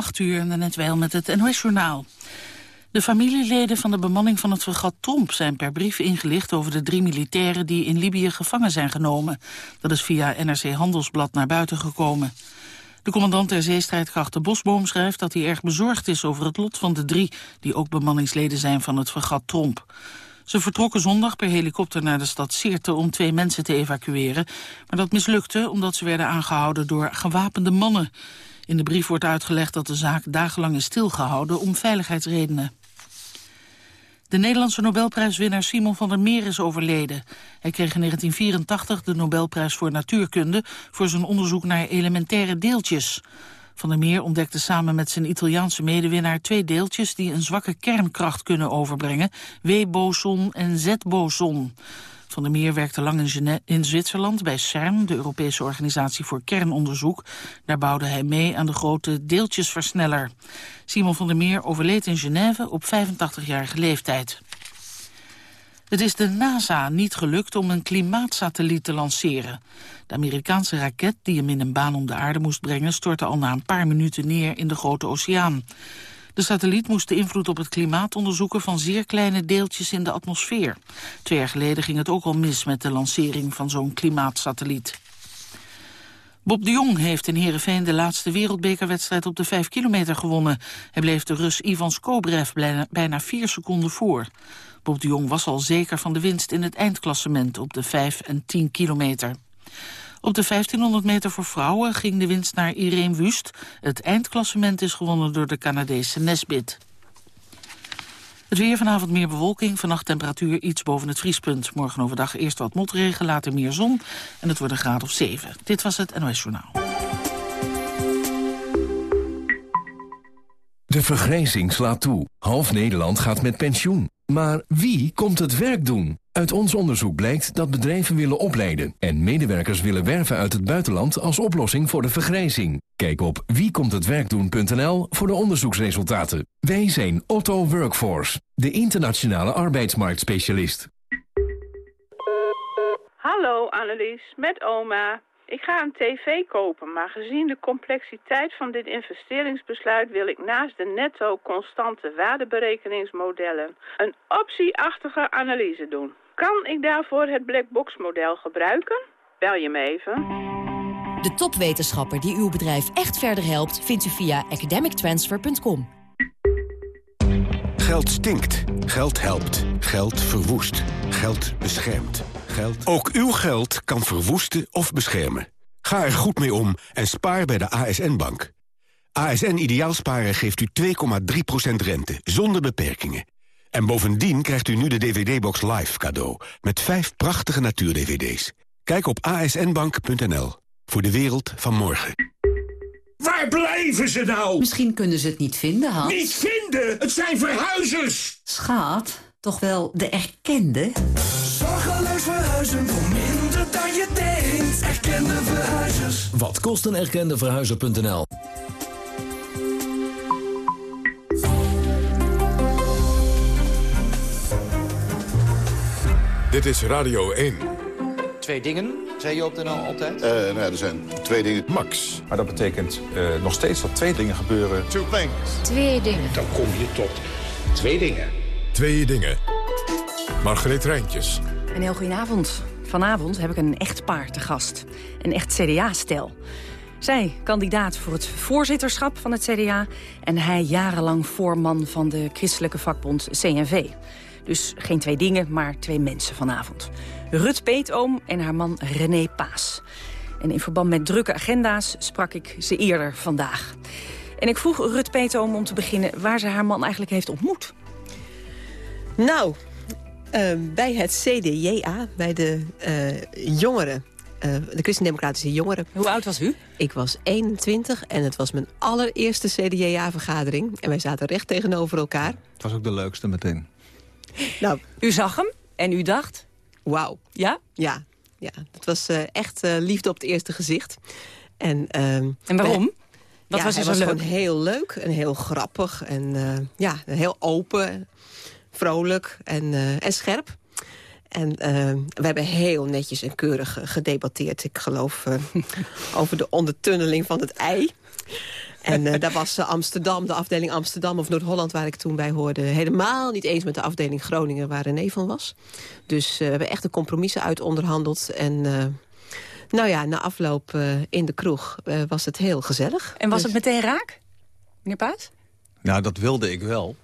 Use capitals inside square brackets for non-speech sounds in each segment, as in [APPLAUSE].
8 uur, net wel met het NOS-journaal. De familieleden van de bemanning van het fregat Tromp zijn per brief ingelicht over de drie militairen die in Libië gevangen zijn genomen. Dat is via NRC Handelsblad naar buiten gekomen. De commandant der zeestrijdkrachten Bosboom schrijft dat hij erg bezorgd is over het lot van de drie die ook bemanningsleden zijn van het fregat Tromp. Ze vertrokken zondag per helikopter naar de stad Sirte om twee mensen te evacueren. Maar dat mislukte omdat ze werden aangehouden door gewapende mannen. In de brief wordt uitgelegd dat de zaak dagenlang is stilgehouden om veiligheidsredenen. De Nederlandse Nobelprijswinnaar Simon van der Meer is overleden. Hij kreeg in 1984 de Nobelprijs voor natuurkunde... voor zijn onderzoek naar elementaire deeltjes. Van der Meer ontdekte samen met zijn Italiaanse medewinnaar... twee deeltjes die een zwakke kernkracht kunnen overbrengen... W-boson en Z-boson. Van der Meer werkte lang in, in, Zwitserland bij CERN, de Europese Organisatie voor Kernonderzoek. Daar bouwde hij mee aan de grote deeltjesversneller. Simon van der Meer overleed in Genève op 85-jarige leeftijd. Het is de NASA niet gelukt om een klimaatsatelliet te lanceren. De Amerikaanse raket die hem in een baan om de aarde moest brengen... stortte al na een paar minuten neer in de Grote Oceaan. De satelliet moest de invloed op het klimaat onderzoeken van zeer kleine deeltjes in de atmosfeer. Twee jaar geleden ging het ook al mis met de lancering van zo'n klimaatsatelliet. Bob de Jong heeft in Heerenveen de laatste wereldbekerwedstrijd op de 5 kilometer gewonnen. Hij bleef de Rus Ivan Skobrev bijna vier seconden voor. Bob de Jong was al zeker van de winst in het eindklassement op de 5 en 10 kilometer. Op de 1500 meter voor vrouwen ging de winst naar Irene Wust. Het eindklassement is gewonnen door de Canadese Nesbit. Het weer vanavond meer bewolking, vannacht temperatuur iets boven het vriespunt. Morgen overdag eerst wat motregen, later meer zon en het wordt een graad of 7. Dit was het NOS Journaal. De vergrijzing slaat toe. Half Nederland gaat met pensioen. Maar wie komt het werk doen? Uit ons onderzoek blijkt dat bedrijven willen opleiden... en medewerkers willen werven uit het buitenland als oplossing voor de vergrijzing. Kijk op wiekomthetwerkdoen.nl voor de onderzoeksresultaten. Wij zijn Otto Workforce, de internationale arbeidsmarktspecialist. Hallo Annelies, met oma. Ik ga een tv kopen, maar gezien de complexiteit van dit investeringsbesluit wil ik naast de netto constante waardeberekeningsmodellen een optieachtige analyse doen. Kan ik daarvoor het blackbox model gebruiken? Bel je me even. De topwetenschapper die uw bedrijf echt verder helpt vindt u via academictransfer.com. Geld stinkt. Geld helpt. Geld verwoest. Geld beschermt. Geld... Ook uw geld kan verwoesten of beschermen. Ga er goed mee om en spaar bij de ASN-bank. ASN Ideaalsparen geeft u 2,3% rente, zonder beperkingen. En bovendien krijgt u nu de DVD-box Live cadeau... met vijf prachtige natuur-DVD's. Kijk op asnbank.nl voor de wereld van morgen. Waar blijven ze nou? Misschien kunnen ze het niet vinden, Hans. Niet vinden? Het zijn verhuizers! Schaat, toch wel de erkende? Zorgeloos verhuizen voor minder dan je denkt. Erkende verhuizers. Wat kost een erkende verhuizer.nl? Dit is Radio 1. Twee dingen, zei je op de NL altijd? Uh, nou ja, er zijn twee dingen. Max. Maar dat betekent uh, nog steeds dat twee dingen gebeuren. Two things. Twee dingen. Dan kom je tot twee dingen. Twee dingen. Margreet Rijntjes. Een heel goedenavond. Vanavond heb ik een echtpaar te gast. Een echt CDA-stel. Zij kandidaat voor het voorzitterschap van het CDA... en hij jarenlang voorman van de christelijke vakbond CNV. Dus geen twee dingen, maar twee mensen vanavond. Rut Peetoom en haar man René Paas. En in verband met drukke agenda's sprak ik ze eerder vandaag. En ik vroeg Rut Peetoom om te beginnen waar ze haar man eigenlijk heeft ontmoet. Nou, uh, bij het CDJA, bij de uh, jongeren. Uh, de Christendemocratische Jongeren. Hoe oud was u? Ik was 21 en het was mijn allereerste CDJA-vergadering. En wij zaten recht tegenover elkaar. Het was ook de leukste meteen. Nou, u zag hem en u dacht? Wauw. Ja? Ja, ja. het was uh, echt uh, liefde op het eerste gezicht. En, uh, en waarom? Wat ja, was hij zo was leuk? gewoon heel leuk en heel grappig. En ja, heel open, vrolijk en, en scherp. En we hebben heel netjes en keurig gedebatteerd. Ik geloof [LAUGHS] over de ondertunneling van het ei. En uh, daar was Amsterdam, de afdeling Amsterdam of Noord-Holland... waar ik toen bij hoorde, helemaal niet eens met de afdeling Groningen... waar René van was. Dus we hebben echt de compromissen uit onderhandeld. En nou ja, na afloop in de kroeg was het heel gezellig. En was Dus- het meteen raak, meneer Paas? Nou, dat wilde ik wel.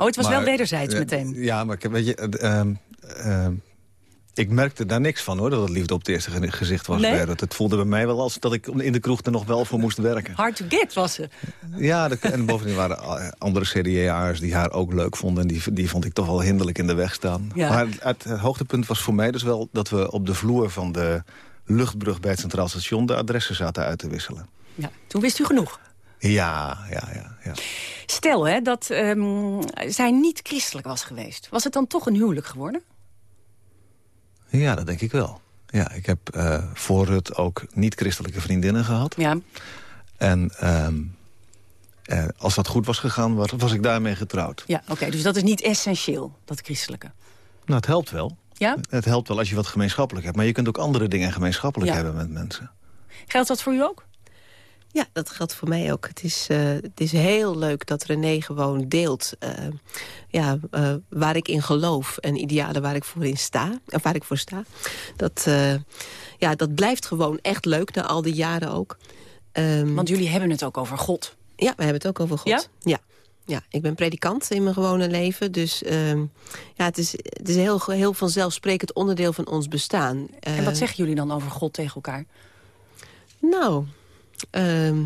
Oh, het was Maar, wel wederzijds eh, meteen. Ja, maar ik, weet je, eh, ehm, ehm, ik merkte daar niks van hoor, dat het liefde op het eerste ge- gezicht was. Nee? Rutte. Het voelde bij mij wel als dat ik in de kroeg er nog wel voor moest werken. Hard to get was ze. Ja, en bovendien waren andere CDA'ers die haar ook leuk vonden. En die, die vond ik toch wel hinderlijk in de weg staan. Ja. Maar het, het hoogtepunt was voor mij dus wel dat we op de vloer van de luchtbrug bij het Centraal Station... de adressen zaten uit te wisselen. Ja, toen wist u genoeg. Ja, ja, ja. ja. Stel hè, dat ehm, zij niet christelijk was geweest. Was het dan toch een huwelijk geworden? Ja, dat denk ik wel. Ja, ik heb eh, voor het ook niet-christelijke vriendinnen gehad. Ja. En ehm, eh, als dat goed was gegaan, was, was ik daarmee getrouwd. Ja, oké. dus dat is niet essentieel, dat christelijke. Nou, het helpt wel. Ja? Het helpt wel als je wat gemeenschappelijk hebt. Maar je kunt ook andere dingen gemeenschappelijk Ja. hebben met mensen. Geldt dat voor u ook? Ja, dat geldt voor mij ook. Het is, eh, het is heel leuk dat René gewoon deelt eh, ja, eh, waar ik in geloof... en idealen waar ik voor in sta, of waar ik voor sta. Dat, ja, dat blijft gewoon echt leuk, na al die jaren ook. Ehm, Want jullie hebben het ook over God. Ja, we hebben het ook over God. Ja? Ja. Ja, ik ben predikant in mijn gewone leven. Dus ehm, ja, het is, het is heel, heel vanzelfsprekend onderdeel van ons bestaan. En wat zeggen jullie dan over God tegen elkaar? Nou, ehm,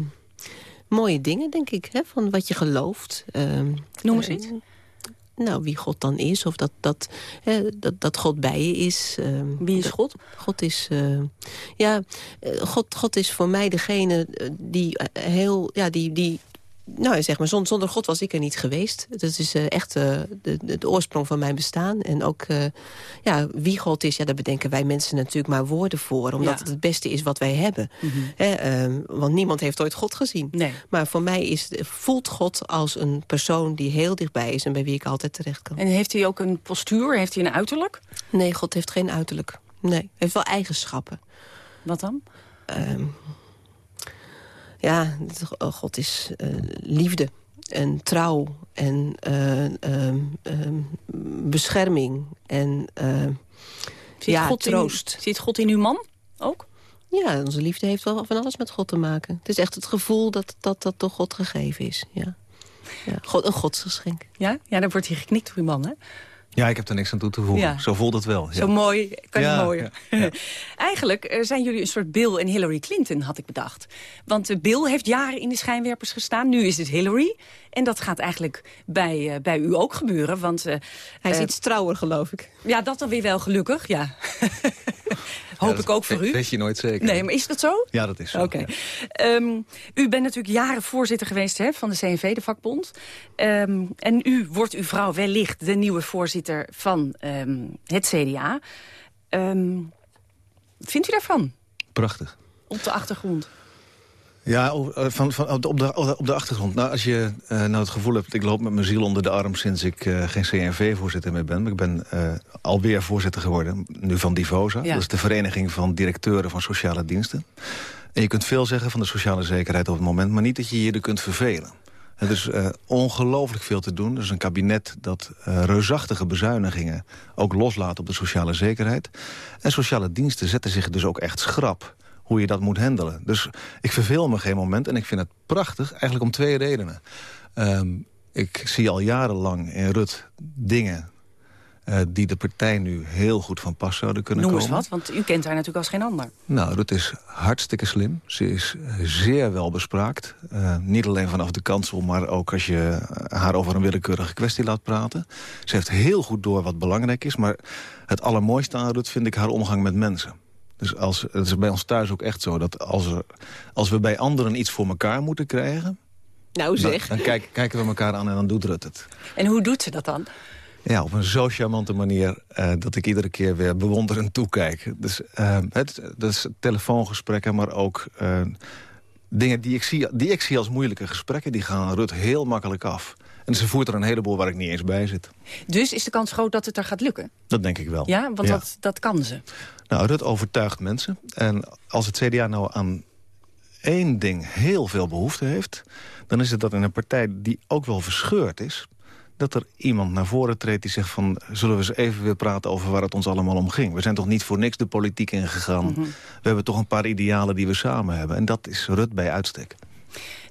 mooie dingen, denk ik, hè, van wat je gelooft. Ehm, Noem eens eh, iets. Nou, wie God dan is, of dat, dat, hè, dat, dat God bij je is. ehm, Wie is God? God is, eh, ja, eh, God, God is voor mij degene die heel, ja, die, die nou, zeg maar, zonder, zonder God was ik er niet geweest. Dat is eh, echt eh, de, de, de oorsprong van mijn bestaan. En ook eh, ja, wie God is, ja, daar bedenken wij mensen natuurlijk maar woorden voor. Omdat Ja. het het beste is wat wij hebben. Hè, ehm, want niemand heeft ooit God gezien. Nee. Maar voor mij is, voelt God als een persoon die heel dichtbij is... en bij wie ik altijd terecht kan. En heeft hij ook een postuur? Heeft hij een uiterlijk? Nee, God heeft geen uiterlijk. Nee, hij heeft wel eigenschappen. Wat dan? Ehm, ja, oh, God is eh, liefde en trouw en eh, ehm, ehm, bescherming en eh, Zit, ja, God troost. In, zit God in uw man ook? Ja, onze liefde heeft wel van alles met God te maken. Het is echt het gevoel dat dat, dat door God gegeven is. Ja. Ja, God, een godsgeschenk. Ja? ja, dan wordt hij geknikt door uw man, hè? Ja, ik heb er niks aan toe te voegen. Ja. Zo voelt het wel. Ja. Zo mooi, kan niet Ja, mooier. ja, [LAUGHS] Eigenlijk eh, zijn jullie een soort Bill en Hillary Clinton, had ik bedacht. Want eh, Bill heeft jaren in de schijnwerpers gestaan. Nu is het Hillary. En dat gaat eigenlijk bij, eh, bij u ook gebeuren. Want, eh, Hij is iets trouwer, geloof ik. Ja, dat dan weer wel gelukkig, ja. [LAUGHS] Hoop Ja, ik ook voor u. Weet je nooit zeker. Nee, maar is dat zo? Ja, dat is zo. Oké. Ehm, u bent natuurlijk jaren voorzitter geweest hè, van de CNV, de vakbond. Ehm, en u wordt uw vrouw wellicht de nieuwe voorzitter van ehm, het CDA. Wat vindt u daarvan, Prachtig. op de achtergrond? Ja, eh, van, van, op, de, op de achtergrond. Nou, als je eh, nou het gevoel hebt... ik loop met mijn ziel onder de arm sinds ik eh, geen CNV-voorzitter meer ben. Maar ik ben eh, alweer voorzitter geworden, nu van Divosa. Ja. Dat is de vereniging van directeuren van sociale diensten. En je kunt veel zeggen van de sociale zekerheid op het moment... maar niet dat je je er kunt vervelen. Er is eh, ongelooflijk veel te doen. Is een kabinet dat eh, reusachtige bezuinigingen ook loslaat op de sociale zekerheid. En sociale diensten zetten zich dus ook echt schrap hoe je dat moet handelen. Dus ik verveel me geen moment en ik vind het prachtig, eigenlijk om twee redenen. Ehm, ik zie al jarenlang in Rut dingen eh, die de partij nu heel goed van pas zouden kunnen Noem eens komen. wat, want u kent haar natuurlijk als geen ander. Nou, Rut is hartstikke slim. Ze is eh, zeer wel bespraakt. Eh, niet alleen vanaf de kansel, maar ook als je haar over een willekeurige kwestie laat praten. Ze heeft heel goed door wat belangrijk is. Maar het allermooiste aan Rut vind ik haar omgang met mensen. Dus als, het is bij ons thuis ook echt zo dat als, er, als we bij anderen iets voor elkaar moeten krijgen... Nou dan, zeg. dan kijk- kijken we elkaar aan en dan doet Rut het. En hoe doet ze dat dan? Ja, op een zo charmante manier eh, dat ik iedere keer weer bewonderend toekijk. Dus eh, het, dus telefoongesprekken, maar ook eh, dingen die ik, zie, die ik zie als moeilijke gesprekken... die gaan Rut heel makkelijk af. En ze voert er een heleboel waar ik niet eens bij zit. Dus is de kans groot dat het er gaat lukken? Dat denk ik wel. Ja, want Dat, dat kan ze. Nou, Rut overtuigt mensen. En als het CDA nou aan één ding heel veel behoefte heeft... dan is het dat in een partij die ook wel verscheurd is dat er iemand naar voren treedt die zegt van... zullen we eens even weer praten over waar het ons allemaal om ging. We zijn toch niet voor niks de politiek ingegaan. Mhm. We hebben toch een paar idealen die we samen hebben. En dat is Rut bij uitstek.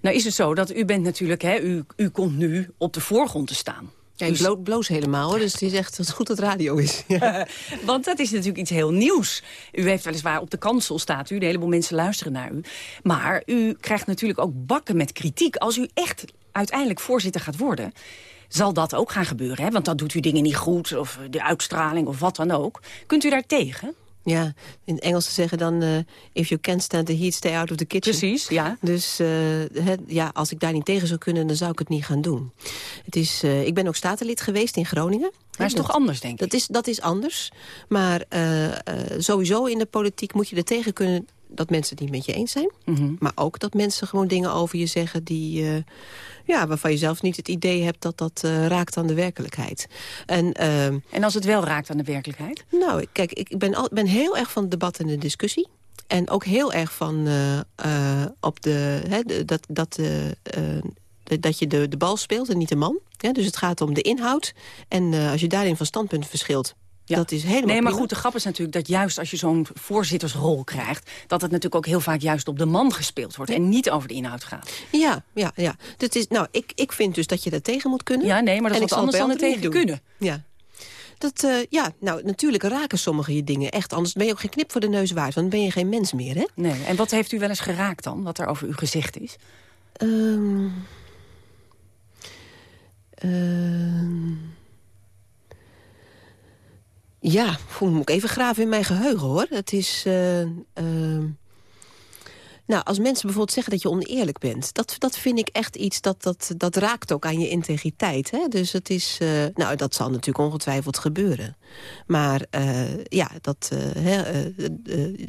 Nou is het zo dat u bent natuurlijk, hè, u, u komt nu op de voorgrond te staan. Ja, ik blo bloos helemaal, hoor. dus het is echt het is goed dat radio is. [LAUGHS] Ja. Want dat is natuurlijk iets heel nieuws. U heeft weliswaar op de kansel staat u, een heleboel mensen luisteren naar u. Maar u krijgt natuurlijk ook bakken met kritiek. Als u echt uiteindelijk voorzitter gaat worden zal dat ook gaan gebeuren. Hè? Want dan doet u dingen niet goed, of de uitstraling, of wat dan ook. Kunt u daar tegen? Ja, in het Engels te zeggen dan... Uh, if you can't stand the heat, stay out of the kitchen. Precies, ja. Dus uh, he, ja, als ik daar niet tegen zou kunnen, dan zou ik het niet gaan doen. Het is, uh, ik ben ook statenlid geweest in Groningen. Maar is dat, toch anders, denk ik? Dat is, dat is anders. Maar sowieso in de politiek moet je er tegen kunnen dat mensen het niet met je eens zijn. Mm -hmm. Maar ook dat mensen gewoon dingen over je zeggen die, uh, ja, waarvan je zelf niet het idee hebt dat dat uh, raakt aan de werkelijkheid. En, uh, en als het wel raakt aan de werkelijkheid? Nou, kijk, ik ben, al, ben heel erg van het debat en de discussie. En ook heel erg van op de, hè, de, dat, dat, dat je de, de bal speelt en niet de man. Ja, dus het gaat om de inhoud. En als je daarin van standpunt verschilt, ja. Dat is helemaal Nee, maar prima. goed, de grap is natuurlijk dat juist als je zo'n voorzittersrol krijgt... dat het natuurlijk ook heel vaak juist op de man gespeeld wordt... en niet over de inhoud gaat. Ja, ja, ja. Dat is, nou, ik, ik vind dus dat je daar tegen moet kunnen. Ja, nee, maar dat is wat anders dan er tegen doen. kunnen. Ja. Dat, uh, ja, nou, natuurlijk raken sommige je dingen echt. Anders ben je ook geen knip voor de neus waard. Want dan ben je geen mens meer, hè? Nee, en wat heeft u wel eens geraakt dan? Wat er over u gezegd is? Um, um, Ja, moet ik even graven in mijn geheugen, hoor. Het is... Uh, uh, nou, als mensen bijvoorbeeld zeggen dat je oneerlijk bent... dat, dat vind ik echt iets dat, dat, dat raakt ook aan je integriteit. Hè? Dus het is... Uh, nou, dat zal natuurlijk ongetwijfeld gebeuren. Maar ja, dat hè,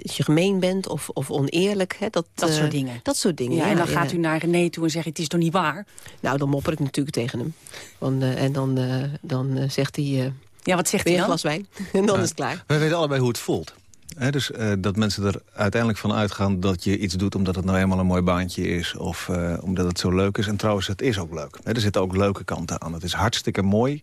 als je gemeen bent of, of oneerlijk... Hè, dat, dat soort dingen. Dat soort dingen, ja. ja en dan gaat u naar René toe en zegt... het is toch niet waar? Nou, dan mopper ik natuurlijk tegen hem. Want, en dan, dan zegt hij... Ja, wat zegt hij dan? een glas wijn. [LAUGHS] en dan ja. is het klaar. Wij weten allebei hoe het voelt. He, dus uh, dat mensen er uiteindelijk van uitgaan dat je iets doet... omdat het nou eenmaal een mooi baantje is of uh, omdat het zo leuk is. En trouwens, het is ook leuk. He, er zitten ook leuke kanten aan. Het is hartstikke mooi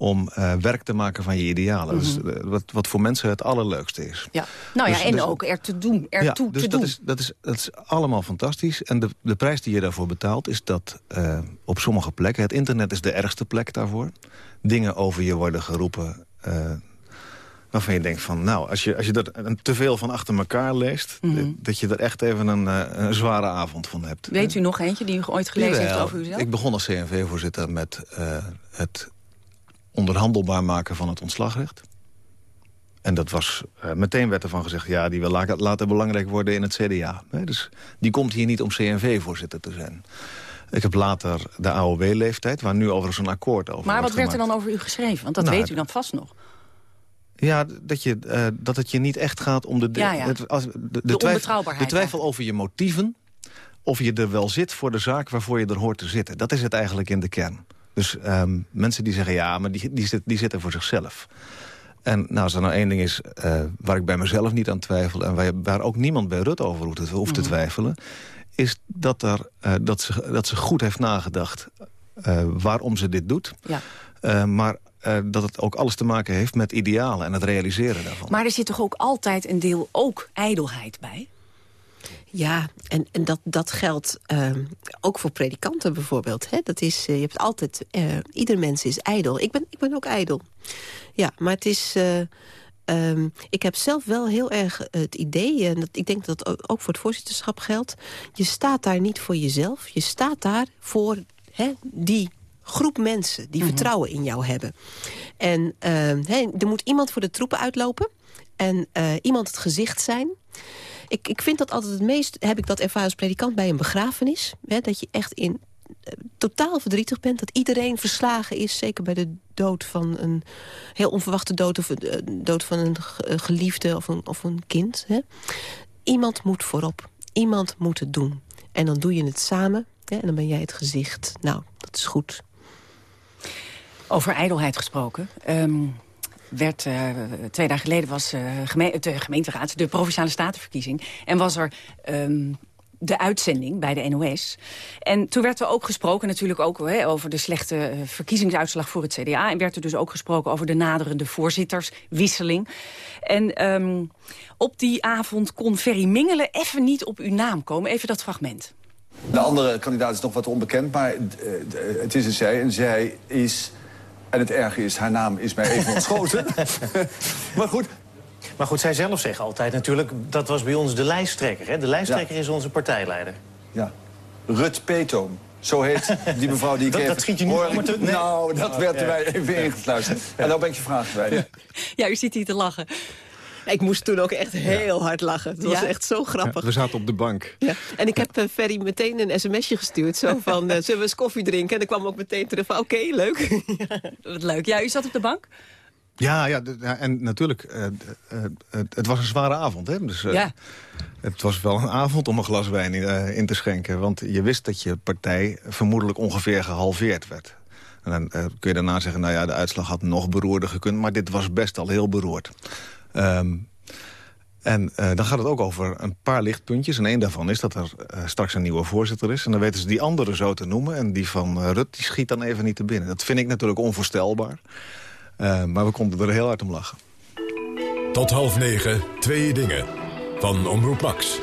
om uh, werk te maken van je idealen. Mm -hmm. dus, wat, wat voor mensen het allerleukste is. Ja. Nou ja, dus, en dus, ook er te doen, ertoe ja, dus te dat doen. Is, dat, is, dat is allemaal fantastisch. En de, de prijs die je daarvoor betaalt is dat uh, op sommige plekken... het internet is de ergste plek daarvoor. Dingen over je worden geroepen... Uh, waarvan je denkt van, nou, als je, als je dat te veel van achter elkaar leest... Mhm. Mm -hmm. dat je er echt even een, uh, een zware avond van hebt. Weet u nog eentje die u ooit gelezen Jawel, heeft over uzelf? Ik begon als CNV-voorzitter met uh, het onderhandelbaar maken van het ontslagrecht. En dat was, uh, meteen werd ervan gezegd... ja, die wil laten, belangrijk worden in het CDA. Hè? Dus die komt hier niet om CNV-voorzitter te zijn. Ik heb later de AOW-leeftijd, waar nu overigens een akkoord over Maar wat werd er dan over u geschreven? Want dat Nou, weet u dan vast nog. Ja, dat, je, uh, dat het je niet echt gaat om de... Ja, ja. Het, als, de, de, De twijfel, onbetrouwbaarheid de twijfel over je motieven... of je er wel zit voor de zaak waarvoor je er hoort te zitten. Dat is het eigenlijk in de kern. Dus um, mensen die zeggen, ja, maar die, die, zit, die zitten voor zichzelf. En nou, als er nou één ding is uh, waar ik bij mezelf niet aan twijfel... en waar, waar ook niemand bij Rut over hoeft te, hoeft te Mhm. twijfelen... is dat, er, uh, dat, ze, dat ze goed heeft nagedacht uh, waarom ze dit doet. Ja. Uh, maar uh, dat het ook alles te maken heeft met idealen en het realiseren daarvan. Maar er zit toch ook altijd een deel ook ijdelheid bij? Ja, en, en dat, dat geldt uh, ook voor predikanten bijvoorbeeld. Hè? Dat is, uh, je hebt altijd, uh, ieder mens is ijdel. Ik ben, ik ben ook ijdel. Ja, maar het is... Um, ik heb zelf wel heel erg het idee, en dat, ik denk dat dat ook voor het voorzitterschap geldt... je staat daar niet voor jezelf, je staat daar voor hè, die groep mensen... die mm -hmm. vertrouwen in jou hebben. En uh, hè, er moet iemand voor de troepen uitlopen... en uh, iemand het gezicht zijn... Ik, ik vind dat altijd het meest, heb ik dat ervaren als predikant bij een begrafenis. Hè, dat je echt in totaal verdrietig bent. Dat iedereen verslagen is, zeker bij de dood van een heel onverwachte dood... of uh, dood van een geliefde of een, of een kind. Hè. Iemand moet voorop. Iemand moet het doen. En dan doe je het samen hè, en dan ben jij het gezicht. Nou, dat is goed. Over ijdelheid gesproken... Um werd uh, twee dagen geleden was de gemeenteraad, de Provinciale Statenverkiezing. En was er um, de uitzending bij de NOS. En toen werd er ook gesproken natuurlijk ook hè, over de slechte eh, verkiezingsuitslag voor het CDA. En werd er dus ook gesproken over de naderende voorzitterswisseling. En um, op die avond kon Ferry Mingelen even niet op uw naam komen. Even dat fragment. De andere kandidaat is nog wat onbekend, maar het is een zij. En zij is, en het erge is, haar naam is mij even [LAUGHS] ontschoten. [LAUGHS] maar goed, maar goed, zij zelf zeggen altijd natuurlijk... dat was bij ons de lijsttrekker. Hè? De lijsttrekker is onze partijleider. Ja. Rut Peetoom. Zo heet die mevrouw die ik [LAUGHS] dat, even... Dat schiet je niet hoor, te... nee. Nou, dat werd er mij even ingefluisterd. En dan ben ik je vraag kwijt. Ja. ja, u zit hier te lachen. Ik moest toen ook echt heel hard lachen. Het was echt zo grappig. we zaten op de bank. Ja. En ik heb uh, Ferry meteen een sms'je gestuurd. Zo [LAUGHS] van, uh, zullen we eens koffie drinken? En dan kwam ook meteen terug van, oké, okay, leuk. [LAUGHS] Wat leuk. Ja, u zat op de bank? Ja, ja, en natuurlijk, uh, uh, het was een zware avond. Hè? Dus, ja. Het was wel een avond om een glas wijn in, in, te schenken. Want je wist dat je partij vermoedelijk ongeveer gehalveerd werd. En dan kun je daarna zeggen, nou ja, de uitslag had nog beroerder gekund. Maar dit was best al heel beroerd. Um, en uh, dan gaat het ook over een paar lichtpuntjes. En één daarvan is dat er uh, straks een nieuwe voorzitter is. En dan weten ze die andere zo te noemen. En die van uh, Rut die schiet dan even niet te binnen. Dat vind ik natuurlijk onvoorstelbaar. Uh, maar we konden er heel hard om lachen. Tot half negen, twee dingen. Van Omroep Max.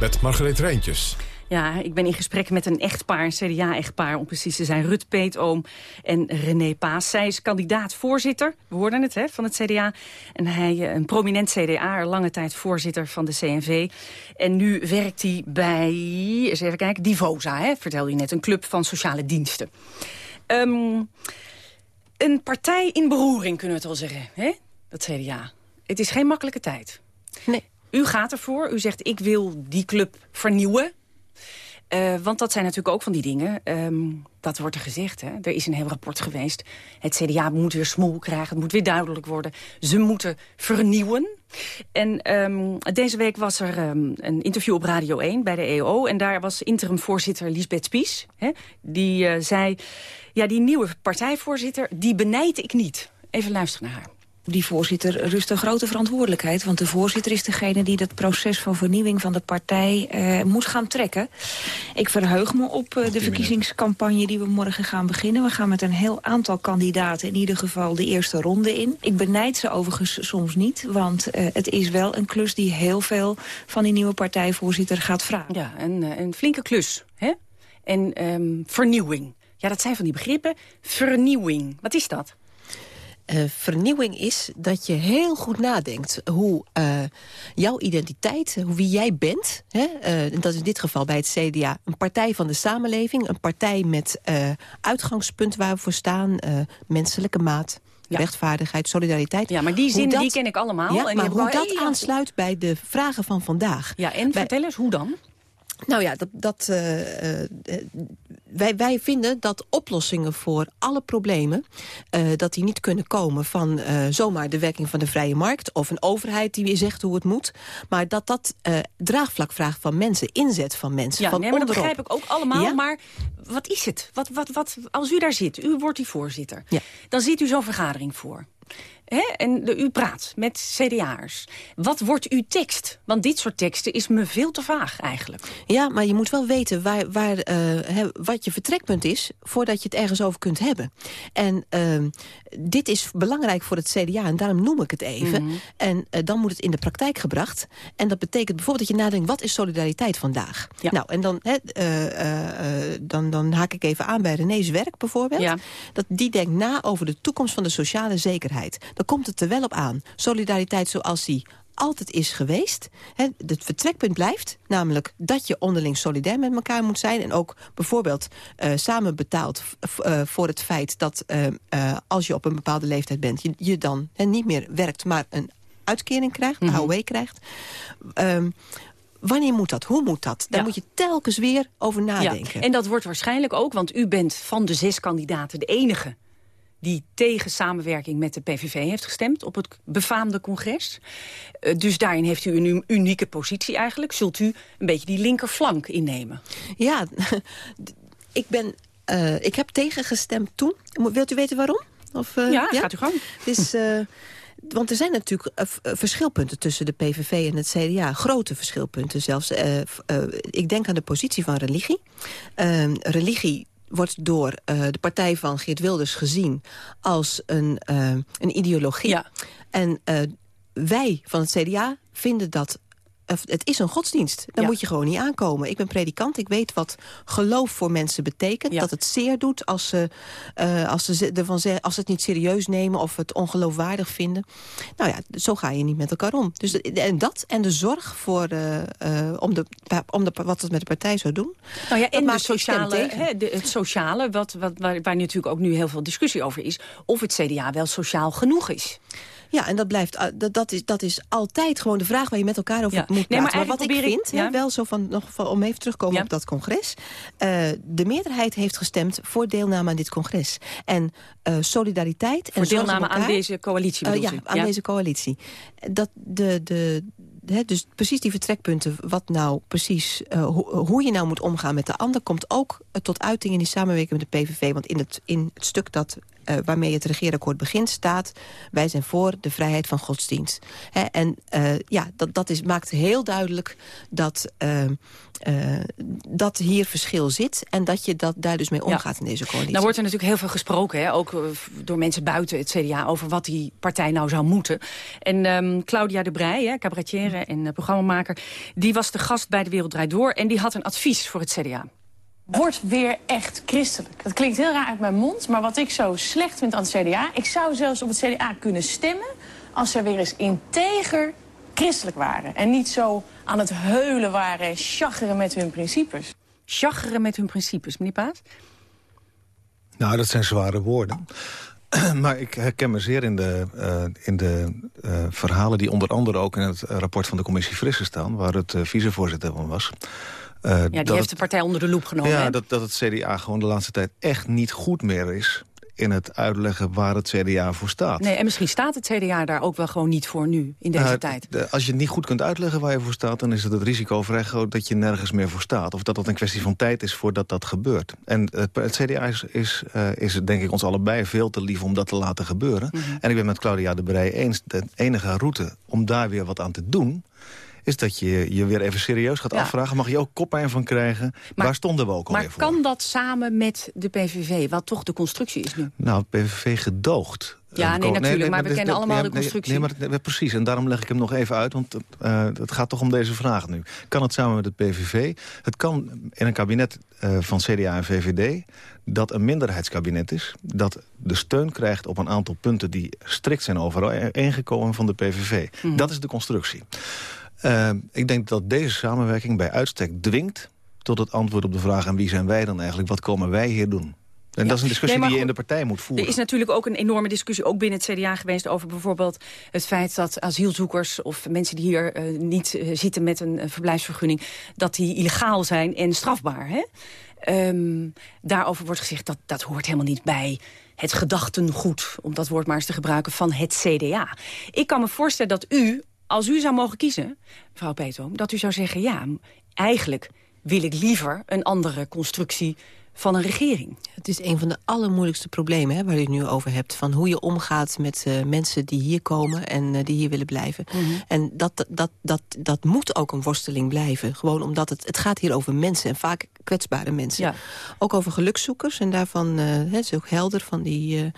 Met Margreet Rijntjes. Ja, ik ben in gesprek met een echtpaar, een CDA-echtpaar... om precies te zijn, Rut Peetoom en René Paas. Zij is kandidaat-voorzitter, we hoorden het, hè, van het CDA. En hij, een prominent CDA, lange tijd voorzitter van de CNV. En nu werkt hij bij, eens even kijken, Divosa, hè, vertelde je net. Een club van sociale diensten. Um, een partij in beroering, kunnen we het wel zeggen, hè? dat CDA. Het is geen makkelijke tijd. Nee. U gaat ervoor, u zegt ik wil die club vernieuwen. Uh, want dat zijn natuurlijk ook van die dingen. Um, dat wordt er gezegd. Hè. Er is een heel rapport geweest. Het CDA moet weer smoel krijgen. Het moet weer duidelijk worden. Ze moeten vernieuwen. En um, deze week was er um, een interview op Radio 1 bij de EO. En daar was interim-voorzitter Lisbeth Spies. Hè, die uh, zei, ja, die nieuwe partijvoorzitter, die benijd ik niet. Even luisteren naar haar die voorzitter rust een grote verantwoordelijkheid. Want de voorzitter is degene die dat proces van vernieuwing van de partij uh, moet gaan trekken. Ik verheug me op uh, de verkiezingscampagne die we morgen gaan beginnen. We gaan met een heel aantal kandidaten in ieder geval de eerste ronde in. Ik benijd ze overigens soms niet, want uh, het is wel een klus die heel veel van die nieuwe partijvoorzitter gaat vragen. Ja, een, een flinke klus. Hè? En um, vernieuwing. Ja, dat zijn van die begrippen. Vernieuwing, wat is dat? Uh, vernieuwing is dat je heel goed nadenkt hoe uh, jouw identiteit, hoe wie jij bent... Hè, uh, dat is in dit geval bij het CDA een partij van de samenleving... een partij met uitgangspunt waar we voor staan, menselijke maat... Ja. rechtvaardigheid, solidariteit. Ja, maar die dat, die ken ik allemaal. Ja, en maar hoe dat aansluit bij de vragen van vandaag. Ja, en bij, vertel eens, hoe dan? Nou ja, dat, dat, uh, wij, wij vinden dat oplossingen voor alle problemen... Uh, dat die niet kunnen komen van uh, zomaar de werking van de vrije markt... of een overheid die weer zegt hoe het moet. Maar dat dat draagvlak vraagt van mensen, inzet van mensen. Ja, van nee, maar dat begrijp ik ook allemaal. Ja? Maar wat is het? Wat, wat, wat, als u daar zit, u wordt die voorzitter... Ja. dan ziet u zo'n vergadering voor. He? En de, u praat met CDA'ers. Wat wordt uw tekst? Want dit soort teksten is me veel te vaag eigenlijk. Ja, maar je moet wel weten waar, waar, uh, he, wat je vertrekpunt is... voordat je het ergens over kunt hebben. En uh, dit is belangrijk voor het CDA en daarom noem ik het even. Mm -hmm. En uh, dan moet het in de praktijk gebracht. En dat betekent bijvoorbeeld dat je nadenkt... wat is solidariteit vandaag? Ja. Nou, en dan, he, dan, dan haak ik even aan bij René's werk bijvoorbeeld. Ja. Dat die denkt na over de toekomst van de sociale zekerheid dan komt het er wel op aan. Solidariteit zoals die altijd is geweest. Het vertrekpunt blijft, namelijk dat je onderling solidair met elkaar moet zijn... en ook bijvoorbeeld uh, samen betaalt uh, voor het feit dat uh, als je op een bepaalde leeftijd bent... je, je dan he, niet meer werkt, maar een uitkering krijgt, een mm -hmm. AOW krijgt... Um, Wanneer moet dat? Hoe moet dat? Daar ja. moet je telkens weer over nadenken. Ja. En dat wordt waarschijnlijk ook, want u bent van de zes kandidaten de enige die tegen samenwerking met de PVV heeft gestemd op het befaamde congres. Uh, dus daarin heeft u een unieke positie eigenlijk. Zult u een beetje die linkerflank innemen? Ja, [LAUGHS] ik, ben, uh, ik heb tegengestemd toen. Wilt u weten waarom? Of, uh, ja, ja, gaat u gang. Dus, [LAUGHS] Want er zijn natuurlijk verschilpunten tussen de PVV en het CDA. Grote verschilpunten zelfs. Uh, ik denk aan de positie van religie. Ehm, religie wordt door de partij van Geert Wilders gezien als een, een ideologie. Ja. En wij van het CDA vinden dat het is een godsdienst. Daar moet je gewoon niet aankomen. Ik ben predikant. Ik weet wat geloof voor mensen betekent. Dat het zeer doet als ze, uh, als, ze ervan zeggen, als ze het niet serieus nemen... of het ongeloofwaardig vinden. Nou ja, zo ga je niet met elkaar om. Dus en dat en de zorg voor, uh, uh, om, de, om de, wat het met de partij zou doen. Nou ja, en de sociale, hè, de, het sociale, wat, wat, waar, waar natuurlijk ook nu heel veel discussie over is... of het CDA wel sociaal genoeg is. Ja, en dat, blijft, dat, dat, is, dat is altijd gewoon de vraag waar je met elkaar over moet praten. maar, maar wat ik vind, hè, wel zo van, nog van, om even terugkomen ja. op dat congres... Uh, de meerderheid heeft gestemd voor deelname aan dit congres. En uh, solidariteit... Voor en deelname elkaar, aan deze coalitie uh, ja, aan deze coalitie. Dat de, de, He, dus precies die vertrekpunten, wat nou precies, uh, ho hoe je nou moet omgaan met de ander... komt ook uh, tot uiting in die samenwerking met de PVV. Want in het, in het stuk dat, uh, waarmee het regeerakkoord begint staat... wij zijn voor de vrijheid van godsdienst. He, en ja, dat, dat is, maakt heel duidelijk dat, dat hier verschil zit... en dat je dat, daar dus mee omgaat ja. in deze coalitie. Nou wordt er natuurlijk heel veel gesproken, hè, ook door mensen buiten het CDA... over wat die partij nou zou moeten. En um, Claudia de Brij, hè, cabaretier en programmamaker... die was de gast bij De Wereld Draait Door... en die had een advies voor het CDA. Wordt weer echt christelijk. Dat klinkt heel raar uit mijn mond, maar wat ik zo slecht vind aan het CDA... ik zou zelfs op het CDA kunnen stemmen... als ze weer eens integer christelijk waren. En niet zo aan het heulen waren en chageren met hun principes. Chageren met hun principes, meneer Paas? Nou, dat zijn zware woorden. [CLEARS THROAT] maar ik herken me zeer in de, uh, in de uh, verhalen... die onder andere ook in het rapport van de commissie Frisse staan... waar het uh, vicevoorzitter van was. Ja, die heeft het, de partij onder de loep genomen. Ja, dat, dat het CDA gewoon de laatste tijd echt niet goed meer is in het uitleggen waar het CDA voor staat. Nee, en misschien staat het CDA daar ook wel gewoon niet voor nu, in deze uh, tijd. De, als je het niet goed kunt uitleggen waar je voor staat... dan is het het risico vrij groot dat je nergens meer voor staat. Of dat dat een kwestie van tijd is voordat dat gebeurt. En uh, het CDA is, is, uh, is denk ik ons allebei veel te lief om dat te laten gebeuren. Mm -hmm. En ik ben met Claudia de Brij eens... de enige route om daar weer wat aan te doen is dat je je weer even serieus gaat ja. afvragen. Mag je ook koppijn van krijgen? Maar, Waar stonden we ook voor? Maar kan dat samen met de PVV, wat toch de constructie is nu? Nou, PVV gedoogt. Ja, nee, natuurlijk, nee, nee, maar we kennen allemaal nee, de constructie. Nee, maar precies, en daarom leg ik hem nog even uit, want uh, het gaat toch om deze vraag nu. Kan het samen met het PVV? Het kan in een kabinet uh, van CDA en VVD dat een minderheidskabinet is... dat de steun krijgt op een aantal punten die strikt zijn overeengekomen van de PVV. Mm. Dat is de constructie. Uh, ik denk dat deze samenwerking bij uitstek dwingt... tot het antwoord op de vraag... en wie zijn wij dan eigenlijk? Wat komen wij hier doen? En ja. dat is een discussie nee, die je in de partij moet voeren. Er is natuurlijk ook een enorme discussie, ook binnen het CDA geweest... over bijvoorbeeld het feit dat asielzoekers of mensen die hier uh, niet uh, zitten met een uh, verblijfsvergunning... dat die illegaal zijn en strafbaar. Hè? Um, daarover wordt gezegd dat dat hoort helemaal niet bij het gedachtengoed... om dat woord maar eens te gebruiken, van het CDA. Ik kan me voorstellen dat u als u zou mogen kiezen, mevrouw Peetoom... dat u zou zeggen, ja, eigenlijk wil ik liever een andere constructie van een regering. Het is een van de allermoeilijkste problemen hè, waar u het nu over hebt. Van hoe je omgaat met uh, mensen die hier komen en uh, die hier willen blijven. Mm -hmm. En dat, dat, dat, dat moet ook een worsteling blijven. Gewoon omdat het, het gaat hier over mensen en vaak kwetsbare mensen. Ja. Ook over gelukszoekers en daarvan, uh, het is ook helder van die...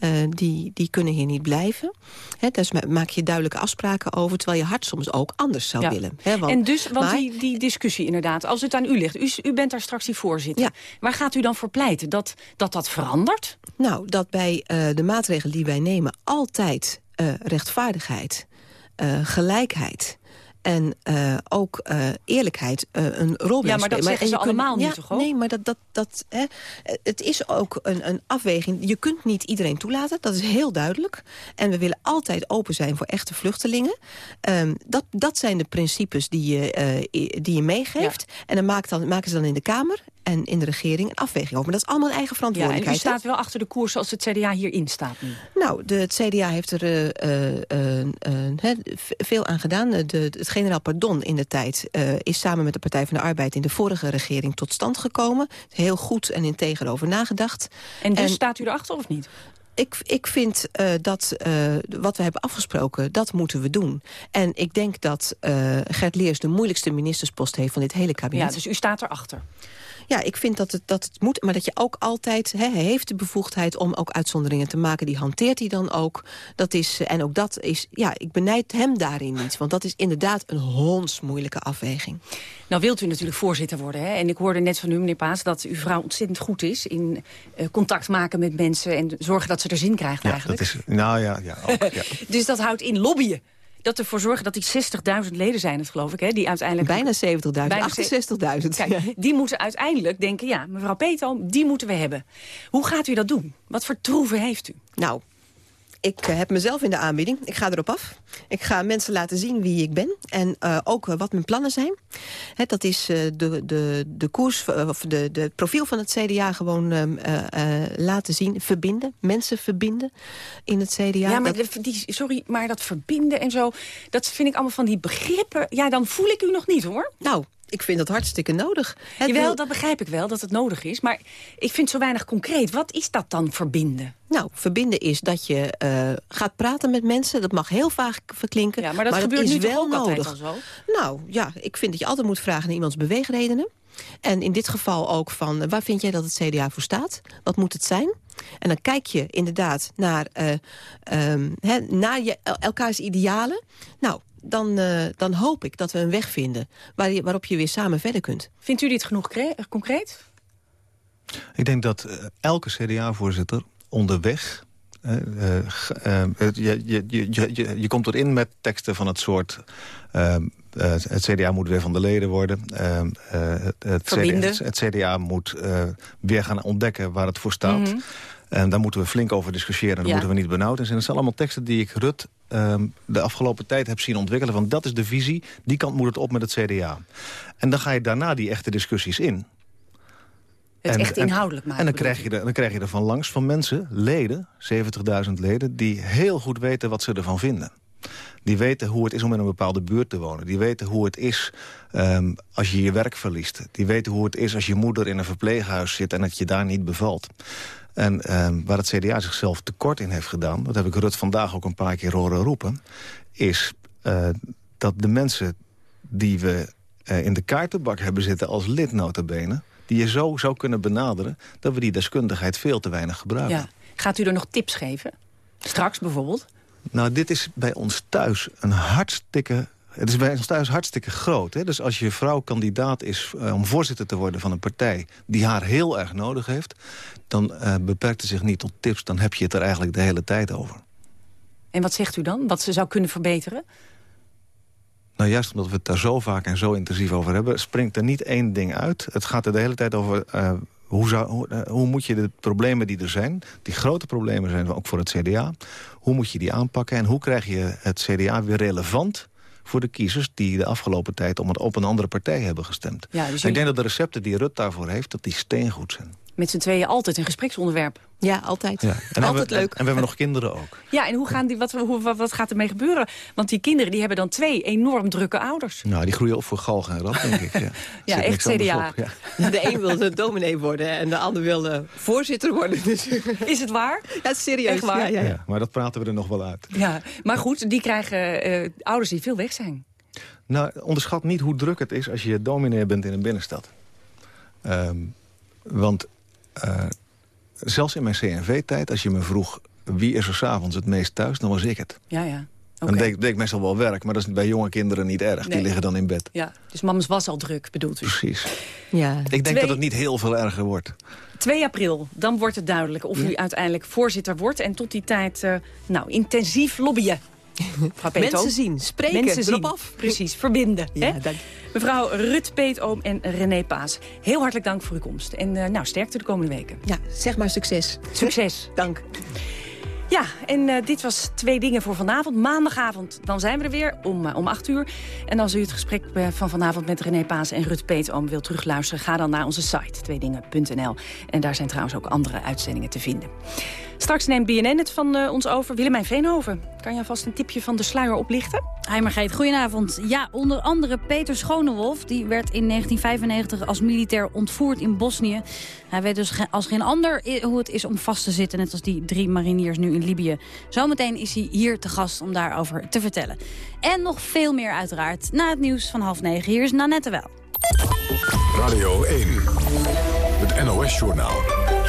Uh, die, die kunnen hier niet blijven. He, dus maak je duidelijke afspraken over... terwijl je hart soms ook anders zou ja. willen. Want, en dus, want maar, die, die discussie inderdaad, als het aan u ligt... u, u bent daar straks die voorzitter. Ja. Waar gaat u dan voor pleiten? Dat dat, dat verandert? Nou, dat bij uh, de maatregelen die wij nemen... altijd uh, rechtvaardigheid, gelijkheid en uh, ook uh, eerlijkheid uh, een rol Ja, maar dat maar, zeggen ze kunt, allemaal ja, niet, toch ook? Nee, maar dat, dat, dat, hè, het is ook een, een afweging. Je kunt niet iedereen toelaten, dat is heel duidelijk. En we willen altijd open zijn voor echte vluchtelingen. Um, dat, dat zijn de principes die je, die je meegeeft. Ja. En dan, maakt dan maken ze dan in de Kamer en in de regering een afweging over. Maar dat is allemaal een eigen verantwoordelijkheid. Ja, en u staat wel achter de koers zoals het CDA hierin staat nu. Nou, de, het CDA heeft er uh, uh, uh, veel aan gedaan. De, het generaal pardon in de tijd is samen met de Partij van de Arbeid... in de vorige regering tot stand gekomen. Heel goed en integer over nagedacht. En dus en, staat u erachter of niet? Ik, ik vind uh, dat uh, wat we hebben afgesproken, dat moeten we doen. En ik denk dat uh, Gert Leers de moeilijkste ministerspost heeft van dit hele kabinet. Ja, dus u staat erachter. Ja, ik vind dat het, dat het moet, maar dat je ook altijd... Hè, hij heeft de bevoegdheid om ook uitzonderingen te maken. Die hanteert hij dan ook. Dat is, en ook dat is... Ja, ik benijd hem daarin niet. Want dat is inderdaad een hondsmoeilijke afweging. Nou wilt u natuurlijk voorzitter worden. Hè? En ik hoorde net van u, meneer Paas, dat uw vrouw ontzettend goed is... in uh, contact maken met mensen en zorgen dat ze er zin krijgt ja, eigenlijk. Dat is, nou ja, ja, ook, ja. [LAUGHS] dus dat houdt in lobbyen dat ervoor zorgen dat die 60.000 leden zijn het, geloof ik, hè, die uiteindelijk... Bijna 70.000, 68.000. Kijk, die moeten uiteindelijk denken, ja, mevrouw Peto, die moeten we hebben. Hoe gaat u dat doen? Wat voor troeven heeft u? Nou, ik uh, heb mezelf in de aanbieding. Ik ga erop af. Ik ga mensen laten zien wie ik ben. En uh, ook uh, wat mijn plannen zijn. He, dat is de, de, de koers, of de, de profiel van het CDA gewoon laten zien. Verbinden. Mensen verbinden in het CDA. Ja, maar dat... die, sorry, maar dat verbinden en zo... dat vind ik allemaal van die begrippen... Ja, dan voel ik u nog niet, hoor. Nou, ik vind dat hartstikke nodig. Het Jawel, wil... dat begrijp ik wel, dat het nodig is. Maar ik vind zo weinig concreet. Wat is dat dan, verbinden? Nou, verbinden is dat je uh, gaat praten met mensen. Dat mag heel vaak verklinken. Ja, maar dat maar gebeurt is nu wel ook nodig. al zo? Nou, ja, ik vind dat je altijd moet vragen naar iemands beweegredenen. En in dit geval ook van, waar vind jij dat het CDA voor staat? Wat moet het zijn? En dan kijk je inderdaad naar, uh, um, he, naar je, elkaars idealen. Nou, dan, uh, dan hoop ik dat we een weg vinden waar je, waarop je weer samen verder kunt. Vindt u dit genoeg concreet? Ik denk dat uh, elke CDA-voorzitter onderweg... Uh, je, je, je, je, je komt erin met teksten van het soort... het CDA moet weer van de leden worden. het, CDA, het, CDA moet weer gaan ontdekken waar het voor staat. Mm -hmm. En daar moeten we flink over discussiëren. Daar ja. moeten we niet benauwd in zijn. Het zijn allemaal teksten die ik Rut um, de afgelopen tijd heb zien ontwikkelen. Van dat is de visie, die kant moet het op met het CDA. En dan ga je daarna die echte discussies in. Het en, echt inhoudelijk maken. En dan krijg, je er, dan krijg je er van langs van mensen, leden, 70.000 leden... die heel goed weten wat ze ervan vinden. Die weten hoe het is om in een bepaalde buurt te wonen. Die weten hoe het is um, als je je werk verliest. Die weten hoe het is als je moeder in een verpleeghuis zit... en het je daar niet bevalt. En um, waar het CDA zichzelf tekort in heeft gedaan... dat heb ik Rut vandaag ook een paar keer horen roepen... is uh, dat de mensen die we uh, in de kaartenbak hebben zitten als lid notabene... die je zo zou kunnen benaderen... dat we die deskundigheid veel te weinig gebruiken. Ja. Gaat u er nog tips geven? Straks bijvoorbeeld? Nou, dit is bij ons thuis een hartstikke het is bij ons thuis hartstikke groot. Hè? Dus als je vrouw kandidaat is uh, om voorzitter te worden van een partij... die haar heel erg nodig heeft... dan uh, beperkt het zich niet tot tips. Dan heb je het er eigenlijk de hele tijd over. En wat zegt u dan? Wat ze zou kunnen verbeteren? Nou, juist omdat we het daar zo vaak en zo intensief over hebben... springt er niet één ding uit. Het gaat er de hele tijd over... Uh, hoe, zou, hoe, hoe, moet je de problemen die er zijn... die grote problemen zijn ook voor het CDA... hoe moet je die aanpakken en hoe krijg je het CDA weer relevant voor de kiezers die de afgelopen tijd om het op een andere partij hebben gestemd. Ja, dus Ik denk dat de recepten die Rut daarvoor heeft, dat die steengoed zijn. Met z'n tweeën altijd een gespreksonderwerp. Ja, altijd. Ja. En altijd we, leuk. En we hebben nog kinderen ook. Ja, en hoe gaan die, wat, hoe, wat, wat gaat ermee gebeuren? Want die kinderen die hebben dan twee enorm drukke ouders. Nou, die groeien op voor galg en rad, denk ik. Ja, [LAUGHS] ja echt CDA. Ja. [LAUGHS] De een wil de dominee worden en de ander wil de voorzitter worden. Dus. [LAUGHS] Is het waar? Ja, serieus. Echt waar? Ja, ja, maar dat praten we er nog wel uit. Ja, maar goed, die krijgen uh, ouders die veel weg zijn. Nou, onderschat niet hoe druk het is als je dominee bent in een binnenstad. Um, want uh, zelfs in mijn CNV-tijd, als je me vroeg... wie is er s'avonds het meest thuis, dan was ik het. Ja, ja. Okay. Dan deed, deed ik meestal wel werk, maar dat is bij jonge kinderen niet erg. Nee. Die liggen dan in bed. Ja, dus mams was al druk, bedoelt u? Precies. Ja. Ik denk Twee... dat het niet heel veel erger wordt. 2 april, dan wordt het duidelijk of u uiteindelijk voorzitter wordt. En tot die tijd, uh, nou, intensief lobbyen. Mensen zien, spreken, Mensen zien. af. Precies, verbinden. Ja, hè? dank. Mevrouw Rut Peetoom en René Paas, heel hartelijk dank voor uw komst. En uh, nou, sterkte de komende weken. Ja, zeg maar succes. Succes. [LAUGHS] dank. Ja, en uh, dit was Twee Dingen voor vanavond. Maandagavond, dan zijn we er weer om, uh, om 8 uur. En als u het gesprek van vanavond met René Paas en Rut Peetoom wilt terugluisteren... ga dan naar onze site, tweedingen.nl. En daar zijn trouwens ook andere uitzendingen te vinden. Straks neemt BNN het van uh, ons over. Willemijn Veenhoven, kan je vast een tipje van de sluier oplichten? Hi Margreet, goedenavond. Ja, onder andere Peter Schonewolf. Die werd in 1995 als militair ontvoerd in Bosnië. Hij weet dus als geen ander hoe het is om vast te zitten... net als die drie mariniers nu in Libië. Zometeen is hij hier te gast om daarover te vertellen. En nog veel meer uiteraard. Na het nieuws van half negen. Hier is Nanette Wel. Radio 1, het NOS-journaal.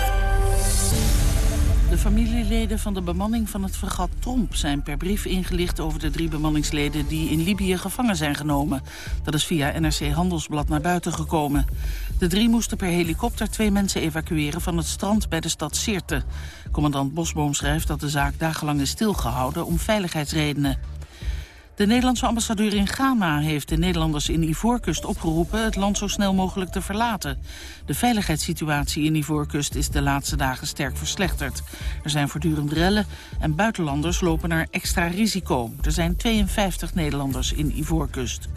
De familieleden van de bemanning van het fregat Tromp zijn per brief ingelicht over de drie bemanningsleden die in Libië gevangen zijn genomen. Dat is via NRC Handelsblad naar buiten gekomen. De drie moesten per helikopter twee mensen evacueren van het strand bij de stad Sirte. Commandant Bosboom schrijft dat de zaak dagenlang is stilgehouden om veiligheidsredenen. De Nederlandse ambassadeur in Ghana heeft de Nederlanders in Ivoorkust opgeroepen het land zo snel mogelijk te verlaten. De veiligheidssituatie in Ivoorkust is de laatste dagen sterk verslechterd. Er zijn voortdurend rellen en buitenlanders lopen naar extra risico. Er zijn 52 Nederlanders in Ivoorkust.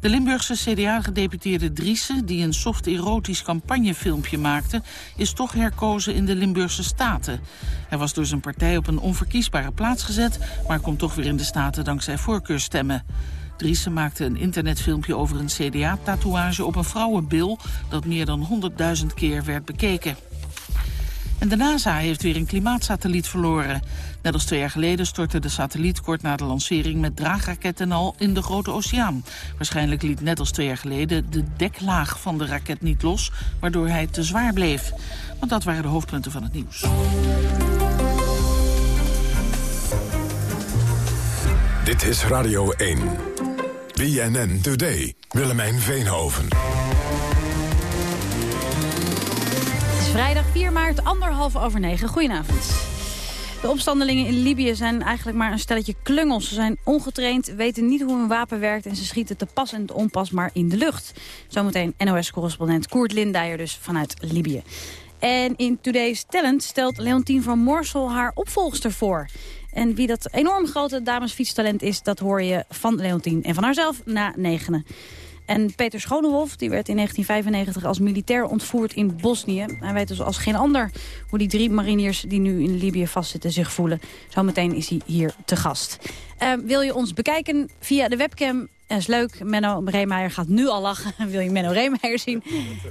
De Limburgse CDA-gedeputeerde Driessen, die een soft-erotisch campagnefilmpje maakte... is toch herkozen in de Limburgse Staten. Hij was door zijn partij op een onverkiesbare plaats gezet... maar komt toch weer in de Staten dankzij voorkeurstemmen. Driessen maakte een internetfilmpje over een CDA-tatoeage op een vrouwenbil... dat meer dan 100.000 keer werd bekeken. En de NASA heeft weer een klimaatsatelliet verloren. Net als twee jaar geleden stortte de satelliet kort na de lancering... met draagraketten al in de Grote Oceaan. Waarschijnlijk liet net als twee jaar geleden de deklaag van de raket niet los... waardoor hij te zwaar bleef. Want dat waren de hoofdpunten van het nieuws. Dit is Radio 1. BNN Today. Willemijn Veenhoven. Vrijdag 4 maart, anderhalf over negen. Goedenavond. De opstandelingen in Libië zijn eigenlijk maar een stelletje klungels. Ze zijn ongetraind, weten niet hoe een wapen werkt... en ze schieten te pas en te onpas maar in de lucht. Zometeen NOS-correspondent Koert Lindijer dus vanuit Libië. En in Today's Talent stelt Leontien van Morsel haar opvolgster voor. En wie dat enorm grote damesfietstalent is, dat hoor je van Leontien en van haarzelf na negenen. En Peter Schonewolf die werd in 1995 als militair ontvoerd in Bosnië. Hij weet dus als geen ander hoe die drie mariniers die nu in Libië vastzitten zich voelen. Zometeen is hij hier te gast. Uh, wil je ons bekijken via de webcam? Dat is leuk. Menno Reemeijer gaat nu al lachen. [LAUGHS] Wil je Menno Reemeijer zien?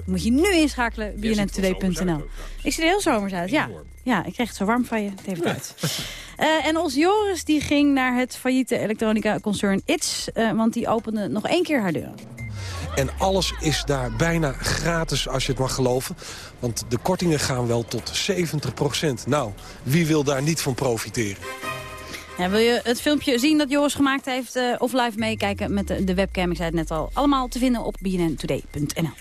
moet je nu inschakelen. bnntoday.nl Ik zie er heel zomers uit. Ja, ja ik kreeg het zo warm van je. Het heeft uit. Uh, en ons Joris die ging naar het failliete elektronica concern ITS. Uh, want die opende nog één keer haar deuren. En alles is daar bijna gratis, als je het mag geloven. Want de kortingen gaan wel tot 70 procent. Nou, wie wil daar niet van profiteren? Wil je het filmpje zien dat Joris gemaakt heeft uh, of live meekijken met de, de, webcam? Ik zei het net al. Allemaal te vinden op bnntoday.nl.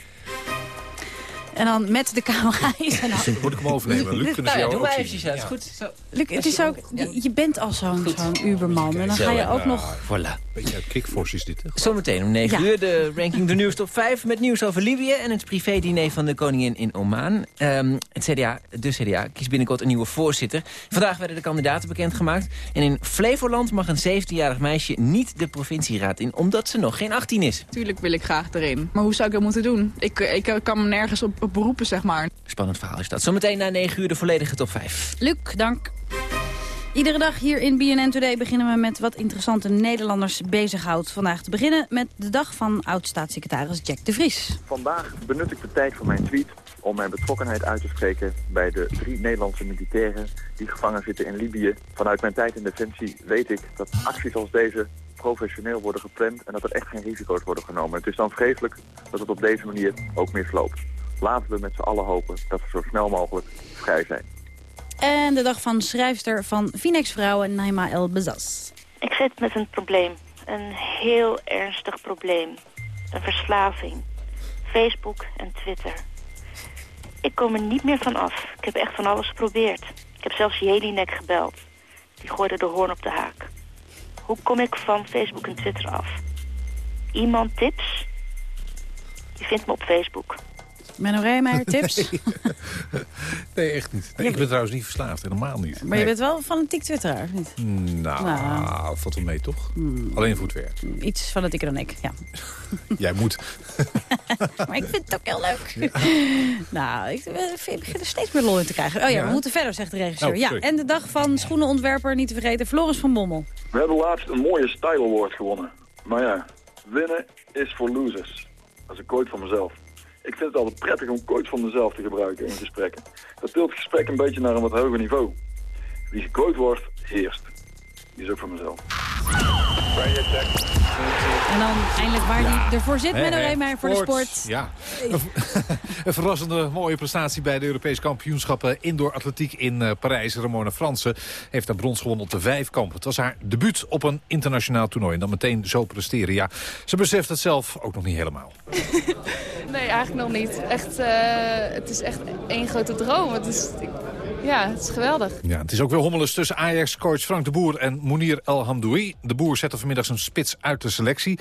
En dan met de camera is en dan... Moet ik hem overnemen? Luc, kunnen nou, ja, doe maar eventjes uit. Goed. Zo. Luc, het is ook, je bent al zo'n zo'n uberman. En dan ga je ook nog... Voilà. Beetje uit kickforce is dit? Zometeen om 9 uur de ranking de nieuws top 5... met nieuws over Libië en het privé-diner van de koningin in Oman. Um, het CDA, de CDA kiest binnenkort een nieuwe voorzitter. Vandaag werden de kandidaten bekendgemaakt. En in Flevoland mag een 17-jarig meisje niet de provincieraad in... omdat ze nog geen 18 is. Tuurlijk wil ik graag erin. Maar hoe zou ik dat moeten doen? Ik, ik kan me nergens op, beroepen, zeg maar. Spannend verhaal is dat. Zometeen na 9 uur de volledige top 5. Luc, dank. Iedere dag hier in BNN Today beginnen we met wat interessante Nederlanders bezighoudt. Vandaag te beginnen met de dag van oud-staatssecretaris Jack de Vries. Vandaag benut ik de tijd van mijn tweet om mijn betrokkenheid uit te spreken bij de drie Nederlandse militairen die gevangen zitten in Libië. Vanuit mijn tijd in Defensie weet ik dat acties als deze professioneel worden gepland en dat er echt geen risico's worden genomen. Het is dan vreselijk dat het op deze manier ook misloopt. Laten we met z'n allen hopen dat we zo snel mogelijk vrij zijn. En de dag van schrijfster van Phoenix Vrouwen, Naima El Bezas. Ik zit met een probleem. Een heel ernstig probleem. Een verslaving. Facebook en Twitter. Ik kom er niet meer van af. Ik heb echt van alles geprobeerd. Ik heb zelfs Jelinek gebeld. Die gooide de hoorn op de haak. Hoe kom ik van Facebook en Twitter af? Iemand tips? Je vindt me op Facebook. Menno Reemeyer, [LAUGHS] tips? Nee, nee echt niet. Nee, ik ben trouwens niet verslaafd, helemaal niet. Maar je bent wel fanatiek twitteraar, of niet? Nou, nou. valt wel mee, toch? Hmm. Alleen voor het werk. Iets fanatieker dan ik, ja. [LAUGHS] Jij moet. [LAUGHS] maar ik vind het ook heel leuk. nou, ik, ik begin er steeds meer lol in te krijgen. Oh ja, Ja. we moeten verder, zegt de regisseur. Oh, ja, en de dag van schoenenontwerper, niet te vergeten, Floris van Bommel. We hebben laatst een mooie Style Award gewonnen. Maar ja, winnen is voor losers. Dat is een quote van mezelf. Ik vind het altijd prettig om quotes van mezelf te gebruiken in gesprekken. Dat tilt het gesprek een beetje naar een wat hoger niveau. Wie gequote wordt, heerst. Die is ook van mezelf. En dan eindelijk waar hij ervoor zit, Menno. Reemeyer voor de Sport. Ja. Een, [LAUGHS] een verrassende mooie prestatie bij de Europese kampioenschappen indoor atletiek in eh, Parijs. Ramona Fransen heeft daar brons gewonnen op de vijfkamp. Het was haar debuut op een internationaal toernooi. En dan meteen zo presteren. Ja, ze beseft het zelf ook nog niet helemaal. [LAUGHS] Nee, eigenlijk nog niet. Echt, eh, het is echt één grote droom. Het is, ik- ja, het is geweldig. Ja, het is ook weer hommeles tussen Ajax-coach Frank de Boer en Mounir El Hamdoui. De Boer zette vanmiddag zijn spits uit de selectie.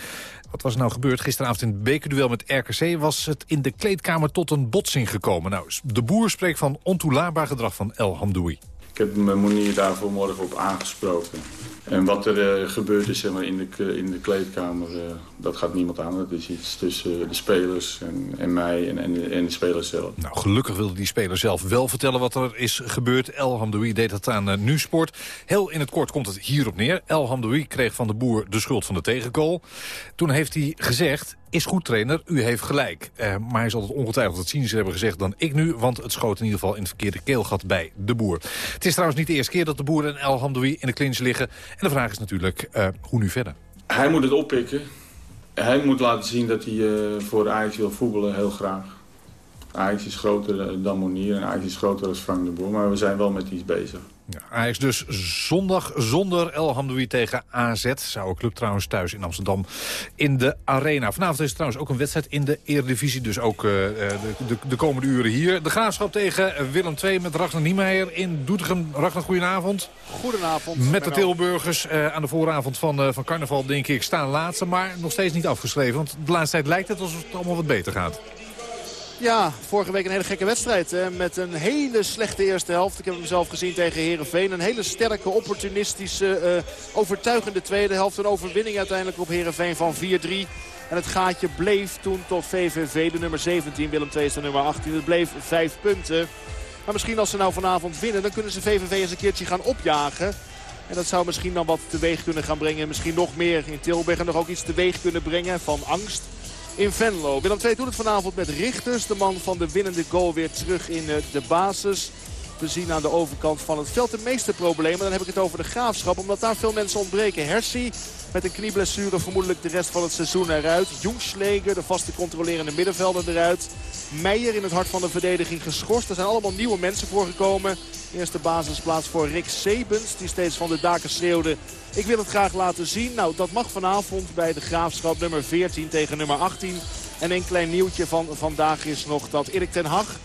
Wat was er nou gebeurd? Gisteravond in het bekerduel met RKC was het in de kleedkamer tot een botsing gekomen. Nou, de Boer spreekt van ontoelaatbaar gedrag van El Hamdoui. Ik heb mijn Monier daar vanmorgen op aangesproken. En wat er eh, gebeurd is zeg maar, in, de, in de kleedkamer, eh, dat gaat niemand aan. Dat is iets tussen de spelers en, en mij en, en, de, spelers zelf. Nou, gelukkig wilde die speler zelf wel vertellen wat er is gebeurd. El Hamdoui deed dat aan uh, Nu-sport. Heel in het kort komt het hierop neer. El Hamdoui kreeg van de boer de schuld van de tegengoal. Toen heeft hij gezegd, is goed trainer, u heeft gelijk. Uh, maar hij zal het ongetwijfeld wat cynischer hebben gezegd dan ik nu... want het schoot in ieder geval in het verkeerde keelgat bij de boer. Het is trouwens niet de eerste keer dat de boer en El Hamdoui in de clinch liggen. En de vraag is natuurlijk, uh, hoe nu verder? Hij moet het oppikken. Hij moet laten zien dat hij uh, voor Ajax wil voetballen, heel graag. Ajax is groter dan Monier en Ajax is groter dan Frank de Boer. Maar we zijn wel met iets bezig. Ja, Ajax dus zondag zonder El Hamdoui tegen AZ. Zou een club trouwens thuis in Amsterdam in de Arena. Vanavond is trouwens ook een wedstrijd in de Eredivisie. Dus ook uh, de, de, de, komende uren hier. De Graafschap tegen Willem II met Ragnar Niemeyer in Doetinchem. Ragnar, goedenavond. Goedenavond. Met de Tilburgers uh, aan de vooravond van, uh, van carnaval denk ik staan laatste. Maar nog steeds niet afgeschreven. Want de laatste tijd lijkt het alsof het allemaal wat beter gaat. Ja, vorige week een hele gekke wedstrijd. Hè, met een hele slechte eerste helft. Ik heb hem zelf gezien tegen Herenveen. Een hele sterke, opportunistische, uh, overtuigende tweede helft. Een overwinning uiteindelijk op Herenveen van 4-3. En het gaatje bleef toen tot VVV, de nummer 17. Willem II is de nummer 18. Het bleef 5 punten. Maar misschien als ze nou vanavond winnen, dan kunnen ze VVV eens een keertje gaan opjagen. En dat zou misschien dan wat teweeg kunnen gaan brengen. Misschien nog meer in Tilburg en nog ook iets teweeg kunnen brengen van angst in Venlo. Willem II doet het vanavond met Richters. De man van de winnende goal weer terug in de basis. We zien aan de overkant van het veld de meeste problemen. Dan heb ik het over de graafschap. Omdat daar veel mensen ontbreken. Hersie met een knieblessure vermoedelijk de rest van het seizoen eruit. Jongsleger, de vaste controlerende middenvelder eruit. Meijer in het hart van de verdediging geschorst. Er zijn allemaal nieuwe mensen voorgekomen. Eerste basisplaats voor Rick Sebens. Die steeds van de daken schreeuwde. Ik wil het graag laten zien. Nou, dat mag vanavond bij de Graafschap nummer 14 tegen nummer 18. En een klein nieuwtje van vandaag is nog dat Erik ten Hag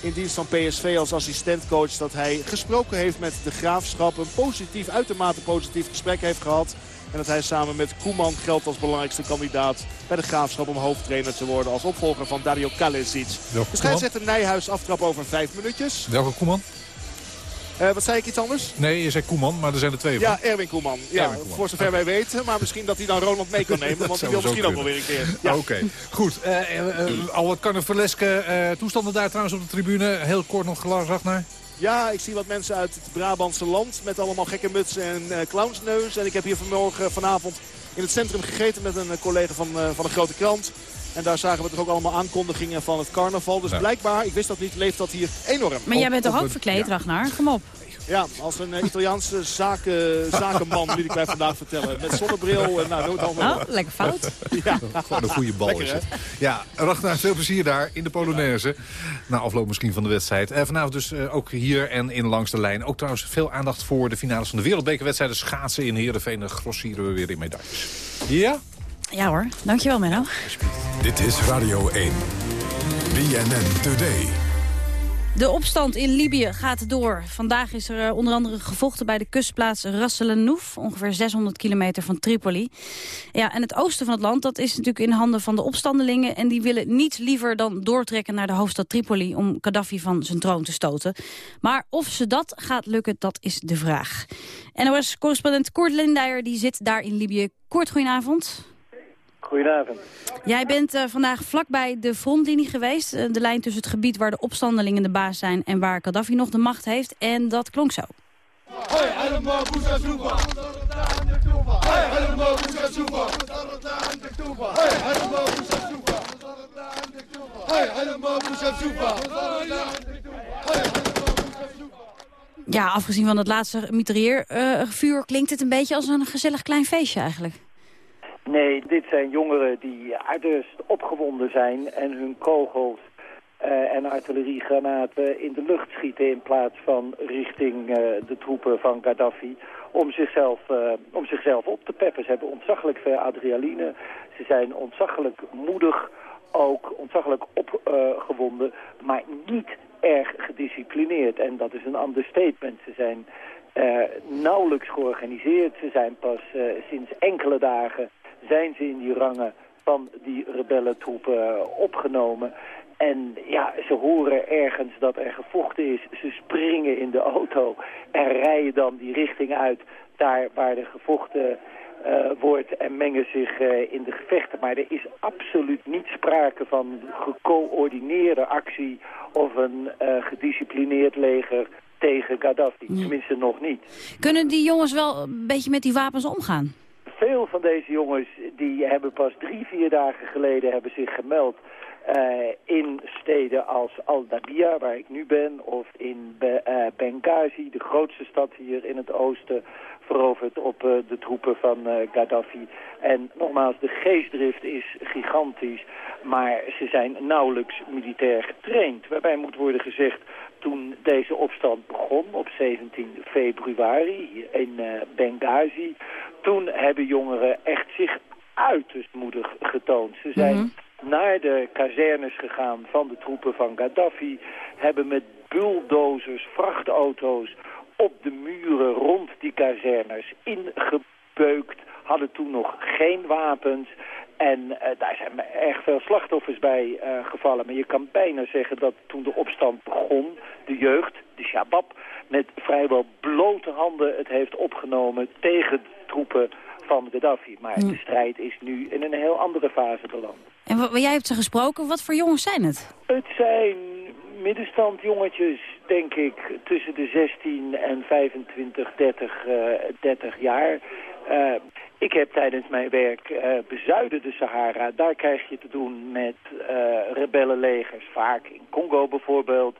in dienst van PSV als assistentcoach... dat hij gesproken heeft met de Graafschap. Een positief, uitermate positief gesprek heeft gehad. En dat hij samen met Koeman geldt als belangrijkste kandidaat bij de Graafschap... om hoofdtrainer te worden als opvolger van Dario Kalesic. De scheidsrechter Nijhuis aftrap over vijf minuutjes. Welke Koeman? Uh, wat zei ik iets anders? Nee, je zei Koeman, maar er zijn er twee van. Ja, Erwin Koeman. Ja, Erwin Koeman. Voor zover okay. wij weten. Maar misschien dat hij dan Ronald mee kan [LAUGHS] nemen. want die wil misschien ook wel weer een keer. Ja. Oké, okay. goed. Uh, uh, al wat carnavaleske toestanden daar trouwens op de tribune. Heel kort nog gelag naar. Ja, ik zie wat mensen uit het Brabantse land met allemaal gekke mutsen en uh, clownsneus. En ik heb hier vanmorgen, vanavond in het centrum gegeten met een collega van, uh, van een grote krant. En daar zagen we toch ook allemaal aankondigingen van het carnaval. Dus ja. blijkbaar, ik wist dat niet, leeft dat hier enorm. Maar jij bent toch ook verkleed, ja. Ragnar? Kom op. Ja, als een uh, Italiaanse zaken, [LAUGHS] zakenman, moet ik mij vandaag vertellen. Met zonnebril en nou, doe het allemaal. Oh, lekker fout. [LAUGHS] ja. Gewoon een goede bal lekker, is het. Ja, Ragnar, veel plezier daar in de Polonaise. Na afloop misschien van de wedstrijd. Uh, vanavond dus uh, ook hier en in langs de lijn. Ook trouwens veel aandacht voor de finales van de wereldbekerwedstrijden. Schaatsen in Heerenveen. Grossieren we weer in medailles. Ja? Ja hoor, dankjewel Menno. Dit is Radio 1. BNN Today. De opstand in Libië gaat door. Vandaag is er onder andere gevochten bij de kustplaats Ras El Hanouf, ongeveer 600 kilometer van Tripoli. Ja, en het oosten van het land dat is natuurlijk in handen van de opstandelingen... en die willen niets liever dan doortrekken naar de hoofdstad Tripoli... om Gaddafi van zijn troon te stoten. Maar of ze dat gaat lukken, dat is de vraag. NOS-correspondent Koert Lindeyer die zit daar in Libië. Koert, goedenavond. Goedenavond. Jij bent uh, vandaag vlakbij de frontlinie geweest. Uh, de lijn tussen het gebied waar de opstandelingen de baas zijn... en waar Gaddafi nog de macht heeft. En dat klonk zo. Ja, afgezien van het laatste mitrailleurvuur... Uh, klinkt het een beetje als een gezellig klein feestje eigenlijk. Nee, dit zijn jongeren die uiterst opgewonden zijn... en hun kogels uh, en artilleriegranaten in de lucht schieten... in plaats van richting uh, de troepen van Gaddafi... om zichzelf, uh, om zichzelf op te peppen. Ze hebben ontzaglijk veel adrenaline. Ze zijn ontzaglijk moedig, ook ontzaglijk opgewonden... maar niet erg gedisciplineerd. En dat is een understatement. Ze zijn nauwelijks georganiseerd. Ze zijn pas sinds enkele dagen zijn ze in die rangen van die rebellentroepen opgenomen. En ja, ze horen ergens dat er gevochten is. Ze springen in de auto en rijden dan die richting uit daar waar er gevochten uh, wordt en mengen zich uh, in de gevechten. Maar er is absoluut niet sprake van gecoördineerde actie of een uh, gedisciplineerd leger tegen Gaddafi. Tenminste nog niet. Kunnen die jongens wel een beetje met die wapens omgaan? Veel van deze jongens die hebben pas drie, vier dagen geleden hebben zich gemeld uh, in steden als Al-Dabia, waar ik nu ben, of in Be uh, Benghazi, de grootste stad hier in het oosten, veroverd op uh, de troepen van Gaddafi. En nogmaals, de geestdrift is gigantisch, maar ze zijn nauwelijks militair getraind. Waarbij moet worden gezegd, toen deze opstand begon op 17 februari in Benghazi, toen hebben jongeren echt zich uiterst moedig getoond. Ze zijn... Mm -hmm naar de kazernes gegaan van de troepen van Gaddafi. Hebben met bulldozers, vrachtauto's op de muren rond die kazernes ingebeukt. Hadden toen nog geen wapens. En uh, daar zijn erg veel slachtoffers bij uh, gevallen. Maar je kan bijna zeggen dat toen de opstand begon, de jeugd, de Shabab, met vrijwel blote handen het heeft opgenomen tegen de troepen van Gaddafi. Maar de strijd is nu in een heel andere fase beland. En jij hebt ze gesproken, wat voor jongens zijn het? Het zijn middenstandjongetjes, denk ik, tussen de 16 en 25, 30, uh, 30 jaar. Uh, ik heb tijdens mijn werk uh, bezuiden de Sahara. Daar krijg je te doen met uh, rebellenlegers, vaak in Congo bijvoorbeeld.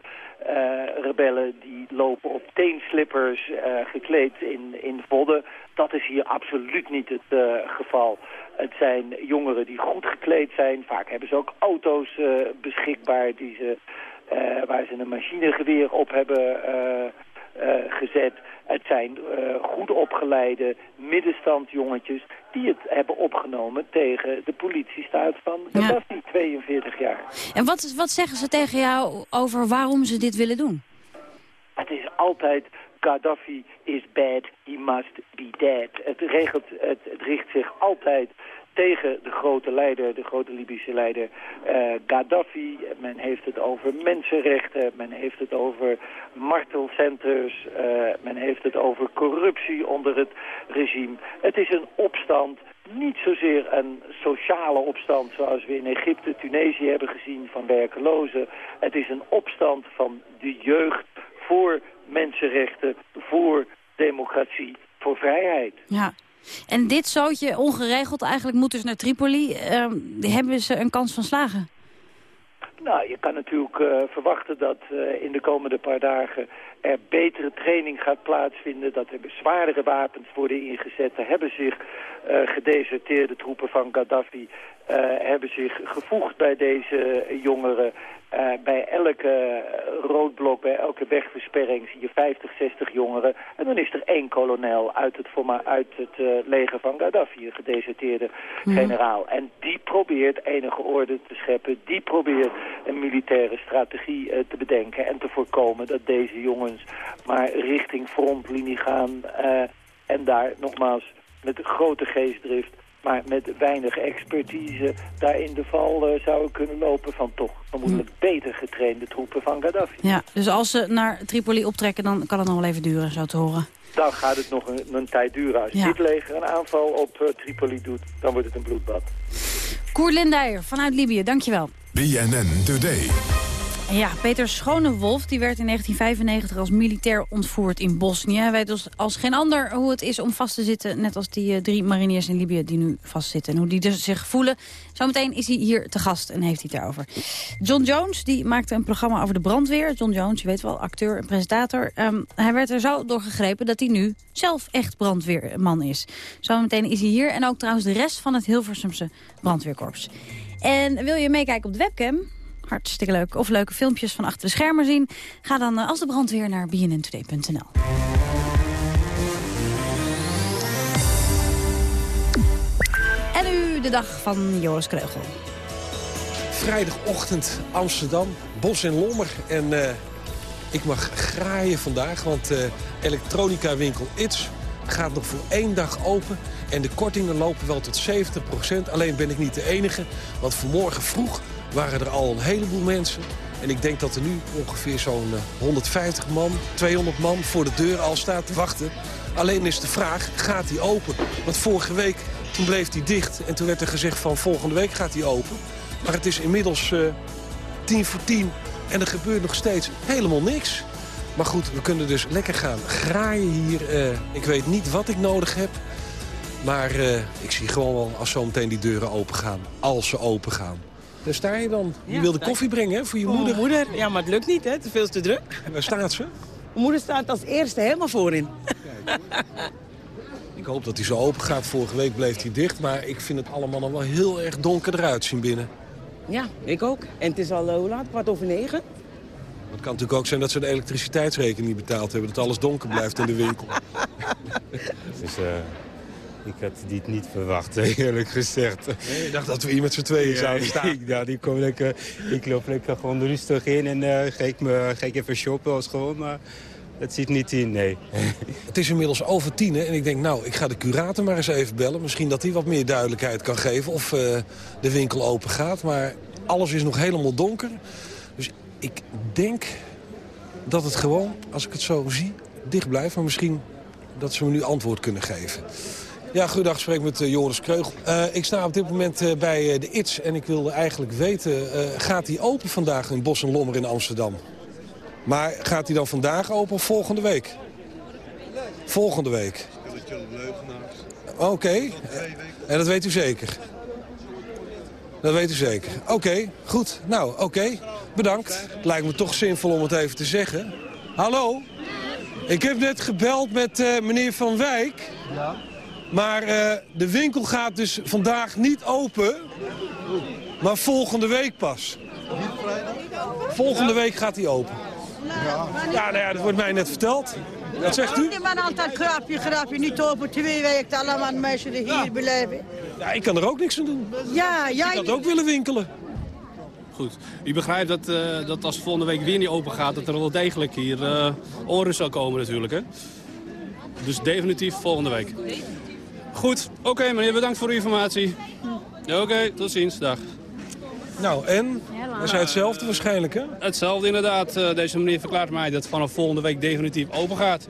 Rebellen die lopen op teenslippers, gekleed in, in vodden. Dat is hier absoluut niet het geval. Het zijn jongeren die goed gekleed zijn. Vaak hebben ze ook auto's beschikbaar die ze, waar ze een machinegeweer op hebben gezet. Het zijn goed opgeleide middenstandjongetjes die het hebben opgenomen tegen de politiestaat van Gaddafi, ja. 42 jaar. En wat, wat zeggen ze tegen jou over waarom ze dit willen doen? Het is altijd Gaddafi is bad, he must be dead. Het, regelt, het, het richt zich altijd tegen de grote leider, de grote Libische leider uh, Gaddafi. Men heeft het over mensenrechten, men heeft het over martelcenters, uh, men heeft het over corruptie onder het regime. Het is een opstand niet zozeer een sociale opstand zoals we in Egypte, Tunesië hebben gezien van werkelozen. Het is een opstand van de jeugd voor mensenrechten, voor democratie, voor vrijheid. Ja. En dit zootje ongeregeld eigenlijk moet dus naar Tripoli. Uh, hebben ze een kans van slagen? Nou, je kan natuurlijk uh, verwachten dat uh, in de komende paar dagen er betere training gaat plaatsvinden. Dat er zwaardere wapens worden ingezet. Er hebben zich uh, gedeserteerde troepen van Gaddafi hebben zich gevoegd bij deze jongeren. Uh, bij elke roodblok, bij elke wegversperring zie je 50, 60 jongeren. En dan is er één kolonel uit het, uit het uh, leger van Gaddafi, een gedeserteerde mm. generaal. En die probeert enige orde te scheppen. Die probeert een militaire strategie uh, te bedenken en te voorkomen dat deze jongens maar richting frontlinie gaan. en daar nogmaals met grote geestdrift maar met weinig expertise daar in de val uh, zouden kunnen lopen van toch vermoedelijk hm. beter getrainde troepen van Gaddafi. Ja, dus als ze naar Tripoli optrekken, dan kan het nog wel even duren, zo te horen. Dan gaat het nog een, een tijd duren. Als ja. dit leger een aanval op uh, Tripoli doet, dan wordt het een bloedbad. Koer vanuit Libië, dankjewel. BNN Today. Ja, Peter Schonewolf die werd in 1995 als militair ontvoerd in Bosnië. Hij weet dus als geen ander hoe het is om vast te zitten... net als die uh, drie mariniers in Libië die nu vastzitten. En hoe die dus zich voelen. Zometeen is hij hier te gast en heeft hij het daarover. John Jones die maakte een programma over de brandweer. John Jones, je weet wel, acteur en presentator. Um, hij werd er zo door gegrepen dat hij nu zelf echt brandweerman is. Zometeen is hij hier en ook trouwens de rest van het Hilversumse brandweerkorps. En wil je meekijken op de webcam? Hartstikke leuk. Of leuke filmpjes van achter de schermen zien. Ga dan als de brandweer naar bnntoday.nl. En nu de dag van Joris Kreugel. Vrijdagochtend Amsterdam, Bos en Lommer. En uh, ik mag graaien vandaag, want uh, elektronica winkel It's gaat nog voor één dag open. En de kortingen lopen wel tot 70%. Alleen ben ik niet de enige, want vanmorgen vroeg waren er al een heleboel mensen. En ik denk dat er nu ongeveer zo'n 150 man, 200 man voor de deur al staat te wachten. Alleen is de vraag, gaat die open? Want vorige week, toen bleef die dicht. En toen werd er gezegd van volgende week gaat die open. Maar het is inmiddels uh, tien voor tien en er gebeurt nog steeds helemaal niks. Maar goed, we kunnen dus lekker gaan graaien hier. Uh, ik weet niet wat ik nodig heb. Maar ik zie gewoon wel als zometeen die deuren open gaan. Als ze open gaan. Daar sta je dan. Je Ja, wilde koffie brengen hè, voor je Voor moeder. moeder. Ja, maar het lukt niet, hè. Het is veel te druk. En waar staat ze? Mijn moeder staat als eerste helemaal voorin. Ik hoop dat hij zo open gaat. Vorige week bleef hij dicht. Maar ik vind het allemaal nog wel heel erg donker eruit zien binnen. Ja, ik ook. En het is al, eh, hoe laat? Kwart over negen. Het kan natuurlijk ook zijn dat ze de elektriciteitsrekening niet betaald hebben. Dat alles donker blijft in de winkel. [LAUGHS] Dus eh, ik had dit niet verwacht, [LAUGHS] eerlijk gezegd. ik dacht dat we hier met z'n tweeën Ja, zouden [LAUGHS] staan. Ik, dacht, ik, kom lekker, ik loop lekker gewoon rustig in en ga, ik me, ga ik even shoppen als gewoon. Maar dat zit niet in, nee. [LAUGHS] Het is inmiddels over tien en ik denk, nou, ik ga de curator maar eens even bellen. Misschien dat hij wat meer duidelijkheid kan geven of eh, de winkel open gaat. Maar alles is nog helemaal donker. Dus ik denk dat het gewoon, als ik het zo zie, dicht blijft. Maar misschien dat ze me nu antwoord kunnen geven. Ja, goedendag, spreek met eh, Joris Kreugel. Eh, ik sta op dit moment eh, bij de ITS en ik wilde eigenlijk weten... gaat die open vandaag in Bos en Lommer in Amsterdam? Maar gaat die dan vandaag open of volgende week? Volgende week. Oké. En dat weet u zeker? Dat weet u zeker. Oké, goed. Nou, oké. Bedankt. Het lijkt me toch zinvol om het even te zeggen. Hallo? Ik heb net gebeld met meneer Van Wijk. Ja. Maar eh, de winkel gaat dus vandaag niet open. Maar volgende week pas. Volgende week gaat hij open. Ja, nou ja, dat wordt mij net verteld. Wat zegt u? Die man altijd grapje, grapje, niet open. Twee weken allemaal mensen die hier blijven. Ja, ik kan er ook niks aan doen. Ja, jij... Ik had ook willen winkelen. Goed. U begrijpt dat, eh, dat als volgende week weer niet open gaat... dat er wel degelijk hier eh, onrust zal komen natuurlijk. Hè? Dus definitief volgende week. Goed. Oké meneer, bedankt voor uw informatie. Ja, Oké, tot ziens. Dag. Nou, en? We zijn hetzelfde waarschijnlijk, hè? Hetzelfde inderdaad. Eh, deze meneer verklaart mij dat het vanaf volgende week definitief open gaat.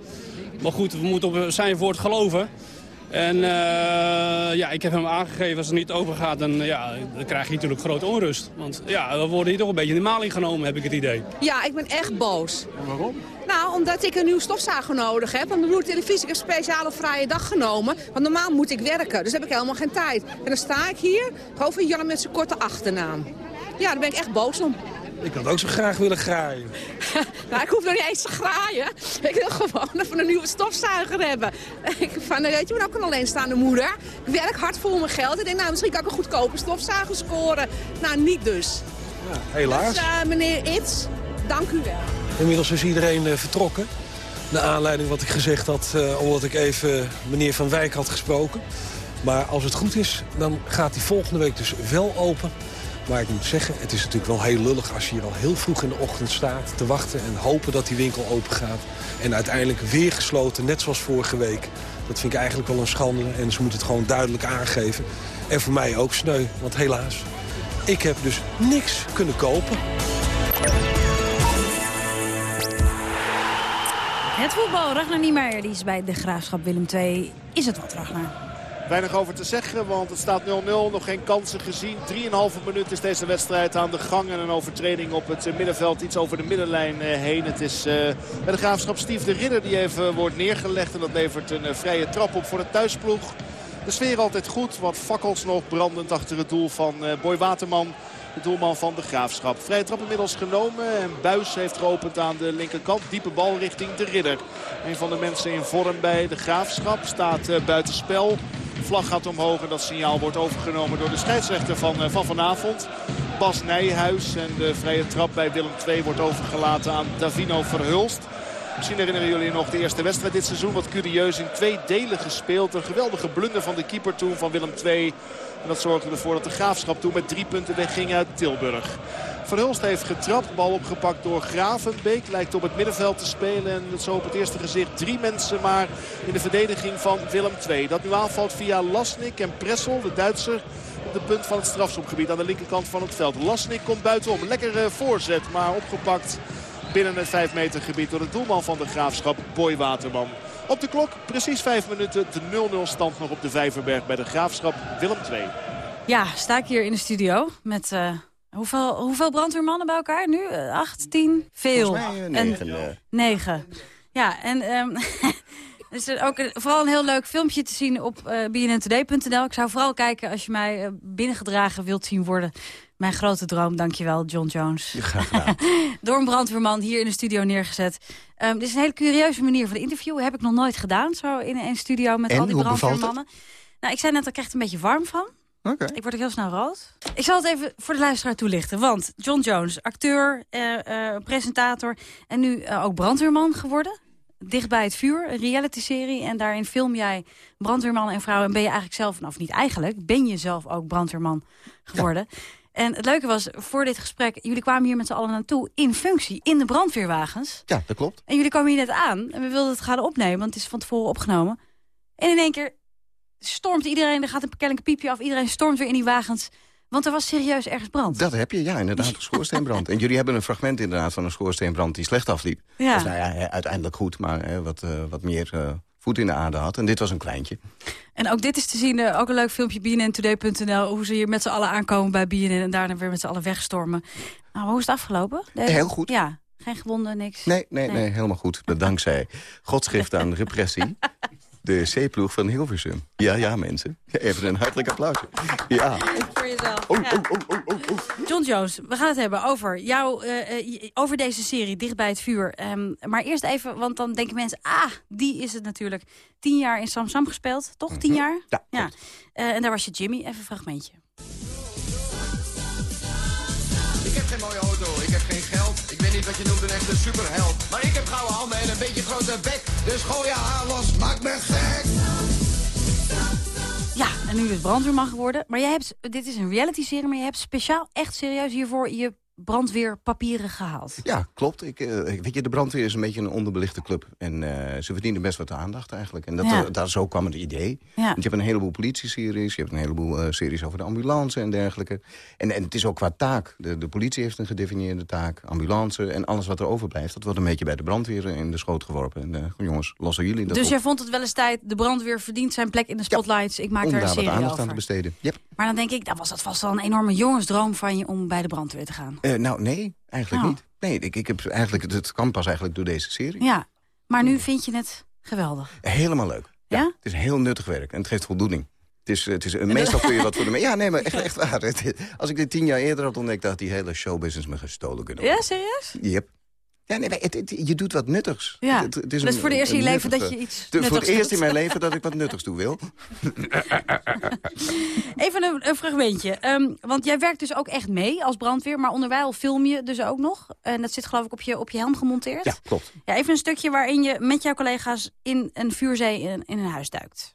Maar goed, we moeten op zijn woord geloven. En eh, ja, ik heb hem aangegeven als het niet open gaat, dan, ja, dan krijg je natuurlijk grote onrust. Want ja, we worden hier toch een beetje in de maling genomen, heb ik het idee. Ja, ik ben echt boos. Waarom? Nou, omdat ik een nieuwe stofzuiger nodig heb. Want mijn broer televisie, ik heb een speciale vrije dag genomen. Want normaal moet ik werken, dus heb ik helemaal geen tijd. En dan sta ik hier, gewoon van Jan met zijn korte achternaam. Ja, daar ben ik echt boos om. Ik had ook zo graag willen graaien. [LAUGHS] Nou, ik hoef nog niet eens te graaien. Ik wil gewoon even een nieuwe stofzuiger hebben. Ik van, weet je, ben ook een alleenstaande moeder. Ik werk hard voor mijn geld. Ik denk, nou, misschien kan ik een goedkope stofzuiger scoren. Nou, niet dus. Helaas. Dus, eh, meneer Its, dank u wel. Inmiddels is iedereen eh, vertrokken. Naar aanleiding wat ik gezegd had, eh, omdat ik even meneer Van Wijk had gesproken. Maar als het goed is, dan gaat die volgende week dus wel open. Maar ik moet zeggen, het is natuurlijk wel heel lullig als je hier al heel vroeg in de ochtend staat te wachten... en hopen dat die winkel open gaat. En uiteindelijk weer gesloten, net zoals vorige week. Dat vind ik eigenlijk wel een schande en ze moeten het gewoon duidelijk aangeven. En voor mij ook sneu, want helaas, ik heb dus niks kunnen kopen. Het voetbal, Ragnar Niemeyer, die is bij de Graafschap Willem II. Is het wat, Ragnar? Weinig over te zeggen, want het staat 0-0. Nog geen kansen gezien. 3,5 minuut is deze wedstrijd aan de gang. En een overtreding op het middenveld. Iets over de middenlijn eh, heen. Het is uh, bij de graafschap Stief de Ridder die even wordt neergelegd. En dat levert een uh, vrije trap op voor de thuisploeg. De sfeer altijd goed. Wat fakkels nog brandend achter het doel van Boy Waterman. De doelman van de Graafschap. Vrije trap inmiddels genomen. En Buis heeft geopend aan de linkerkant. Diepe bal richting de Ridder. Een van de mensen in vorm bij de Graafschap staat buitenspel. De vlag gaat omhoog en dat signaal wordt overgenomen door de scheidsrechter van, uh, van vanavond. Bas Nijhuis. En de vrije trap bij Willem II wordt overgelaten aan Davino Verhulst. Misschien herinneren jullie nog de eerste wedstrijd dit seizoen. Wat curieus in twee delen gespeeld. Een geweldige blunder van de keeper toen van Willem II. En dat zorgde ervoor dat de Graafschap toen met drie punten wegging uit Tilburg. Verhulst heeft getrapt. Bal opgepakt door Gravenbeek. Lijkt op het middenveld te spelen. En zo op het eerste gezicht drie mensen maar in de verdediging van Willem II. Dat nu aanvalt via Lasnik en Pressel, de Duitser. Op de punt van het strafschopgebied aan de linkerkant van het veld. Lasnik komt buitenom. Lekkere voorzet, maar opgepakt binnen het 5 meter gebied door de doelman van de Graafschap, Boy Waterman. Op de klok, precies 5 minuten, de 0-0 stand nog op de Vijverberg bij de Graafschap Willem 2. Ja, sta ik hier in de studio met... Uh, hoeveel, hoeveel brandweermannen bij elkaar nu? Uh, acht, tien? Veel. Mij, uh, negen. En, negen. Ja, en... [LAUGHS] Um, Er is ook een, vooral een heel leuk filmpje te zien op uh, bnntoday.nl. Ik zou vooral kijken als je mij uh, binnengedragen wilt zien worden. Mijn grote droom, dankjewel, John Jones. Graag gedaan. [LAUGHS] Door een brandweerman hier in de studio neergezet. Um, dit is een hele curieuze manier van de interview. Heb ik nog nooit gedaan, zo in een studio met en, al die brandweermannen. Nou, ik zei net, ik krijg het een beetje warm van. Okay. Ik word ook heel snel rood. Ik zal het even voor de luisteraar toelichten. Want John Jones, acteur, uh, uh, presentator en nu uh, ook brandweerman geworden. Dicht bij het vuur, een reality-serie. En daarin film jij brandweerman en vrouw. En ben je eigenlijk zelf, of niet eigenlijk, ben je zelf ook brandweerman geworden. Ja. En het leuke was, voor dit gesprek, jullie kwamen hier met z'n allen naartoe in functie, in de brandweerwagens. Ja, dat klopt. En jullie kwamen hier net aan en we wilden het gaan opnemen, want het is van tevoren opgenomen. En in één keer stormt iedereen, er gaat een kennelijk piepje af, iedereen stormt weer in die wagens. Want er was serieus ergens brand. Dat heb je, ja, inderdaad, een schoorsteenbrand. [LAUGHS] en jullie hebben een fragment inderdaad van een schoorsteenbrand die slecht afliep. Ja. Dus nou ja, uiteindelijk goed, maar hè, wat, uh, wat meer uh, voet in de aarde had. En dit was een kleintje. En ook dit is te zien, uh, ook een leuk filmpje, bnntoday.nl... hoe ze hier met z'n allen aankomen bij BNN en daarna weer met z'n allen wegstormen. Nou, hoe is het afgelopen? Deze... Heel goed. Ja, geen gewonden, niks? Nee, nee, nee, nee helemaal goed. [LAUGHS] Dankzij godsgift aan repressie. De C-ploeg van Hilversum. Ja, ja, mensen. Even een hartelijk applaus. Ja. Voor jezelf. Oh, ja. oh, oh, oh, oh, oh. John Jones, we gaan het hebben over, jou, uh, over deze serie, Dicht bij het Vuur. Um, maar eerst even, want dan denken mensen... ah, die is het natuurlijk. Tien jaar in Samsam gespeeld, toch? Tien jaar? Mm -hmm. Ja. Uh, en daar was je Jimmy. Even een fragmentje. Niet wat je noemt een echte superheld. Maar ik heb gouden handen en een beetje grote bek. Dus gooi je haar los, maak me gek. Ja, en nu is brandweerman geworden. Maar jij hebt, dit is een reality-serie, maar je hebt speciaal echt serieus hiervoor je brandweerpapieren gehaald. Ja, klopt. Ik, uh, weet je, de brandweer is een beetje een onderbelichte club. En uh, ze verdienen best wat aandacht eigenlijk. En dat, Ja. uh, daar zo kwam het idee. Ja. Want je hebt een heleboel politie-series. Je hebt een heleboel eh, series over de ambulance en dergelijke. En, en het is ook qua taak. De, de politie heeft een gedefinieerde taak. Ambulance en alles wat er overblijft. Dat wordt een beetje bij de brandweer in de schoot geworpen. En eh, jongens, lossen jullie dat Dus op. jij vond het wel eens tijd, de brandweer verdient zijn plek in de spotlights. Ik maak er een daar wat serie aandacht over. aan te besteden. Yep. Maar dan denk ik, dan was dat vast wel een enorme jongensdroom van je om bij de brandweer te gaan. Eh, nou, nee, eigenlijk Oh. niet. Nee, ik, ik heb eigenlijk, het kan pas eigenlijk door deze serie. Ja, maar nu vind je het geweldig. Helemaal leuk. Ja? Het is heel nuttig werk en het geeft voldoening. Het is, het is, [LAUGHS] meestal kun je wat voor de... Ja, nee, maar echt, echt waar. [LAUGHS] Het- Als ik dit tien jaar eerder had ontdekt... had die hele showbusiness me gestolen kunnen Ja, worden. serieus? Yep. Ja, nee, maar het, het- je doet wat nuttigs. Ja, Het- het is dus een- voor de eerste in een je leven dat je iets De- Voor het eerst in mijn leven dat ik wat nuttigs doe, wil. [LAUGHS] Even een, een fragmentje. Ehm, want jij werkt dus ook echt mee als brandweer, maar onderwijl film je dus ook nog. En dat zit geloof ik op je, op je helm gemonteerd. Ja, klopt. Ja, even een stukje waarin je met jouw collega's in een vuurzee in, in een huis duikt.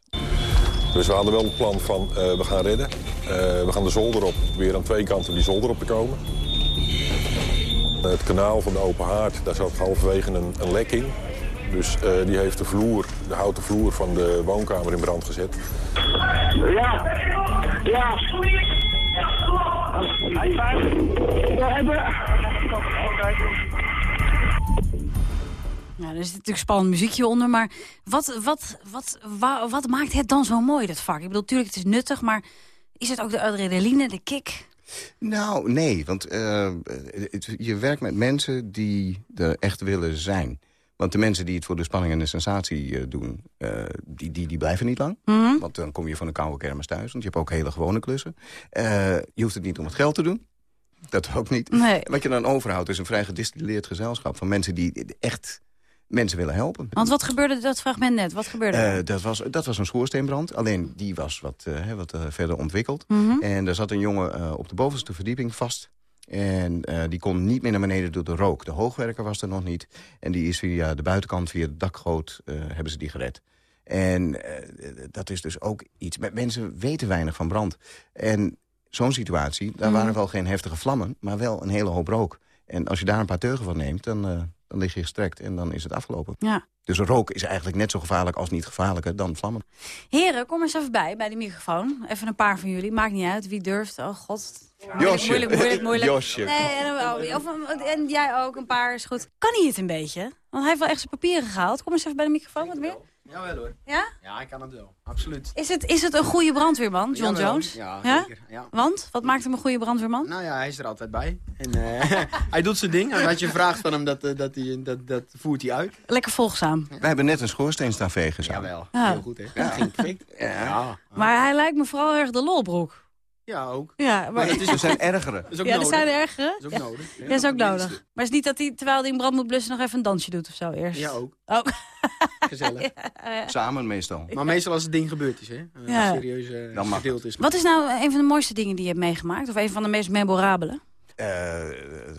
Dus we hadden wel het plan van eh, we gaan redden. Eh, we gaan de zolder op, weer aan twee kanten die zolder op te komen. Het kanaal van de open haard, daar zat halverwege een, een lek in. Dus eh, die heeft de vloer, de houten vloer van de woonkamer in brand gezet. Ja, ja. We hebben... Ja, er zit natuurlijk spannend muziekje onder, maar wat, wat, wat, wa- wat maakt het dan zo mooi, dat vak? Ik bedoel, natuurlijk, het is nuttig, maar is het ook de adrenaline, de kick? Nou, nee, want eh, het- je werkt met mensen die er echt willen zijn. Want de mensen die het voor de spanning en de sensatie eh, doen... eh, die, die, die blijven niet lang. Mhm. Want dan kom je van een koude kermis thuis. Want je hebt ook hele gewone klussen. Je hoeft het niet om het geld te doen. Dat ook niet. Nee. Wat je dan overhoudt is een vrij gedistilleerd gezelschap... van mensen die echt mensen willen helpen. Want wat gebeurde dat fragment net? Wat gebeurde er? Eh, dat, was, dat was een schoorsteenbrand. Alleen die was wat, eh, wat eh, verder ontwikkeld. Mhm. En er zat een jongen op de bovenste verdieping vast. En die kon niet meer naar beneden door de rook. De hoogwerker was er nog niet. En die is via de buitenkant, via de dakgoot, hebben ze die gered. En dat is dus ook iets... Mensen weten weinig van brand. En zo'n situatie, daar Mhm. waren wel geen heftige vlammen... maar wel een hele hoop rook. En als je daar een paar teugen van neemt, dan, dan lig je gestrekt. En dan is het afgelopen. Ja. Dus rook is eigenlijk net zo gevaarlijk als niet gevaarlijker dan vlammen. Heren, kom eens even bij, bij de microfoon. Even een paar van jullie, maakt niet uit. Wie durft? Oh god. Josje. Moeilijk, moeilijk, moeilijk. Josje. Nee, en, oh, of, en jij ook, een paar is goed. Kan hij het een beetje? Want hij heeft wel echt zijn papieren gehaald. Kom eens even bij de microfoon, wat meer. Jawel hoor. Ja? Ja, ik kan het wel. Absoluut. Is het, is het een goede brandweerman, John Jawel. Jones? Ja, zeker. Ja. Want? Wat maakt hem een goede brandweerman? Nou ja, hij is er altijd bij. En, eh, [LAUGHS] hij doet zijn ding. En wat je vraagt van hem, dat, eh, dat, hij, dat, dat voert hij uit. Lekker volgzaam. Wij hebben net een schoorsteen staan vegen samen. Jawel, Ja. heel goed hè. Dat ging perfect. Ja. Maar hij lijkt me vooral erg de lolbroek. Ja, ook. Ja, maar, Maar dat is- Er zijn ergere. Dat [LAUGHS] is ook ja, er zijn er ergere. Dat is ook Ja. nodig. Ja, dat is ook nodig. Maar het is niet dat hij, terwijl hij in brand moet blussen, nog even een dansje doet of zo eerst. Ja, ook. Oh. [LAUGHS] Gezellig. Samen meestal. Maar meestal als het ding gebeurd is, hè. Een Ja. serieuze Dan mag gedeelte is. Wat is nou een van de mooiste dingen die je hebt meegemaakt? Of een van de meest memorabele? Eh,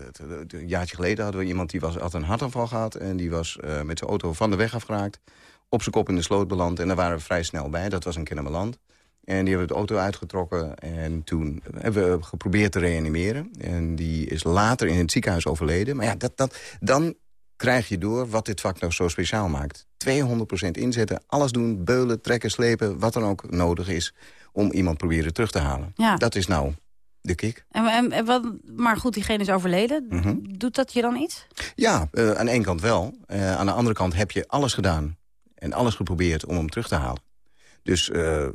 het- het- een jaartje geleden hadden we iemand die was, had een hartaanval gehad... en die was eh, met zijn auto van de weg afgeraakt. Op zijn kop in de sloot beland en daar waren we vrij snel bij. Dat was in Kennemerland. En die hebben de auto uitgetrokken en toen hebben we geprobeerd te reanimeren. En die is later in het ziekenhuis overleden. Maar ja, dat, dat, dan krijg je door wat dit vak nou zo speciaal maakt. 200% inzetten, alles doen, beulen, trekken, slepen... wat dan ook nodig is om iemand proberen terug te halen. Ja. Dat is nou de kick. En, en, en wat, maar goed, diegene is overleden. Mhm. Doet dat je dan iets? Ja, eh, aan de ene kant wel. Eh, aan de andere kant heb je alles gedaan. En alles geprobeerd om hem terug te halen. Dus eh,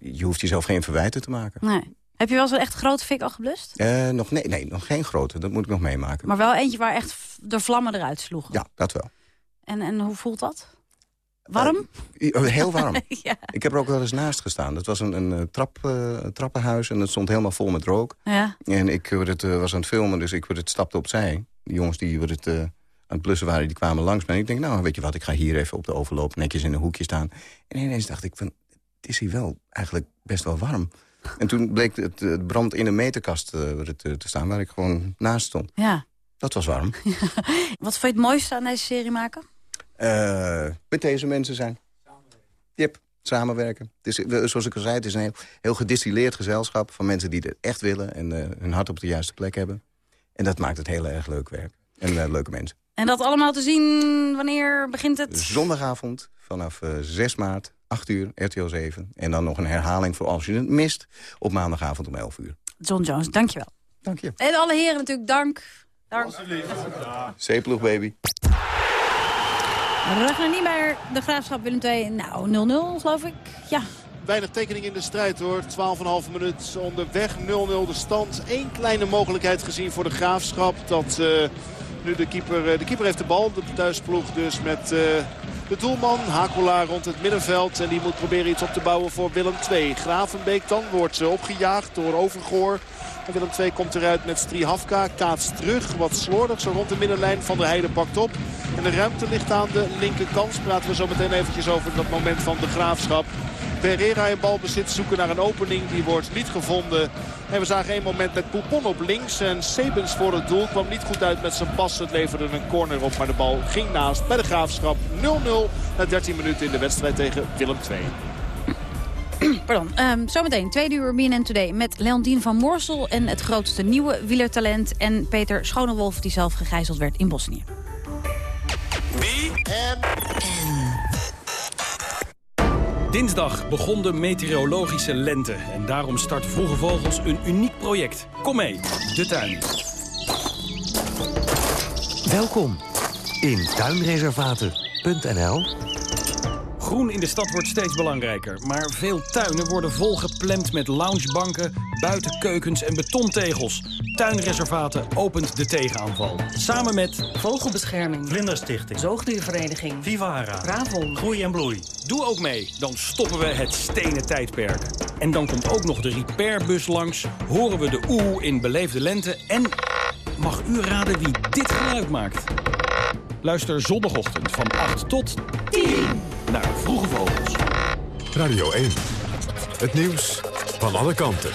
je hoeft jezelf geen verwijten te maken. Nee. Heb je wel zo'n echt grote fik al geblust? Eh, nog, nee, nee, nog geen grote. Dat moet ik nog meemaken. Maar wel eentje waar echt de vlammen eruit sloegen. Ja, dat wel. En, en hoe voelt dat? Warm? I- oh, Heel warm. [LAUGHS] ja. Ik heb er ook wel eens naast gestaan. Dat was een, een, eh, trap, eh, trappenhuis en het stond helemaal vol met rook. Ja. En ik eh, het, eh, was aan het filmen, dus ik het stapte opzij. Die jongens die het, eh, aan het blussen waren, die kwamen langs me. En ik denk, nou, weet je wat, ik ga hier even op de overloop netjes in een hoekje staan. En ineens dacht ik, van, het is hier wel eigenlijk best wel warm. En toen bleek het, het brand in een meterkast eh, te, te staan, waar ik gewoon naast stond. Ja. Dat was warm. [LAUGHS] Wat vond je het mooiste aan deze serie maken? Eh, met deze mensen zijn. Yep, samenwerken. Het is, eh, zoals ik al zei, het is een heel, heel gedistilleerd gezelschap... van mensen die het echt willen en eh, hun hart op de juiste plek hebben. En dat maakt het heel erg leuk werk. En eh, leuke mensen. En dat allemaal te zien, wanneer begint het? Zondagavond vanaf eh, 6 maart, 8 uur, RTL 7. En dan nog een herhaling voor als je het mist... op maandagavond om 11 uur. John Jones, dankjewel. Dank je. En alle heren natuurlijk, dank. dank. Zeeploeg, baby. Ragnar Niemeyer, de Graafschap Willem II. Nou, 0-0 geloof ik. Ja, Weinig tekening in de strijd hoor. 12,5 minuut onderweg. 0-0 de stand. Eén kleine mogelijkheid gezien voor de Graafschap. Dat eh, nu de keeper, eh, de keeper heeft de bal. De thuisploeg dus met eh, de doelman. Hakelaar rond het middenveld. En die moet proberen iets op te bouwen voor Willem II. Gravenbeek dan wordt ze opgejaagd door Overgoor. En Willem II komt eruit met Strihavka. Kaats terug. Wat slordig. Zo rond de middenlijn van de Heide pakt op. En de ruimte ligt aan de linkerkant. Praten we zo meteen eventjes over dat moment van de Graafschap. Pereira in balbezit zoeken naar een opening. Die wordt niet gevonden. En we zagen één moment met Poupon op links. En Sebens voor het doel kwam niet goed uit met zijn pas. Het leverde een corner op, maar de bal ging naast bij de Graafschap. 0-0 na 13 minuten in de wedstrijd tegen Willem II. [CLEARS THROAT] pardon. Ehm, zometeen, tweede uur BNN Today met Leontien van Moorsel... en het grootste nieuwe wielertalent... en Peter Schonewolf, die zelf gegijzeld werd in Bosnië. Dinsdag begon de meteorologische lente. En daarom start Vroege Vogels een uniek project. Kom mee, de tuin. Welkom. in tuinreservaten.nl. Groen in de stad wordt steeds belangrijker. Maar veel tuinen worden volgeplemd met loungebanken, buitenkeukens en betontegels. Tuinreservaten opent de tegenaanval. Samen met Vogelbescherming, Vlinderstichting, Zoogdiervereniging, Vivara, Bravo, Groei en Bloei. Doe ook mee, dan stoppen we het stenen tijdperk. En dan komt ook nog de repairbus langs, horen we de oeh in beleefde lente... en mag u raden wie dit geluid maakt? Luister zondagochtend van 8 tot 10 naar Vroege Vogels. Radio 1. Het nieuws van alle kanten.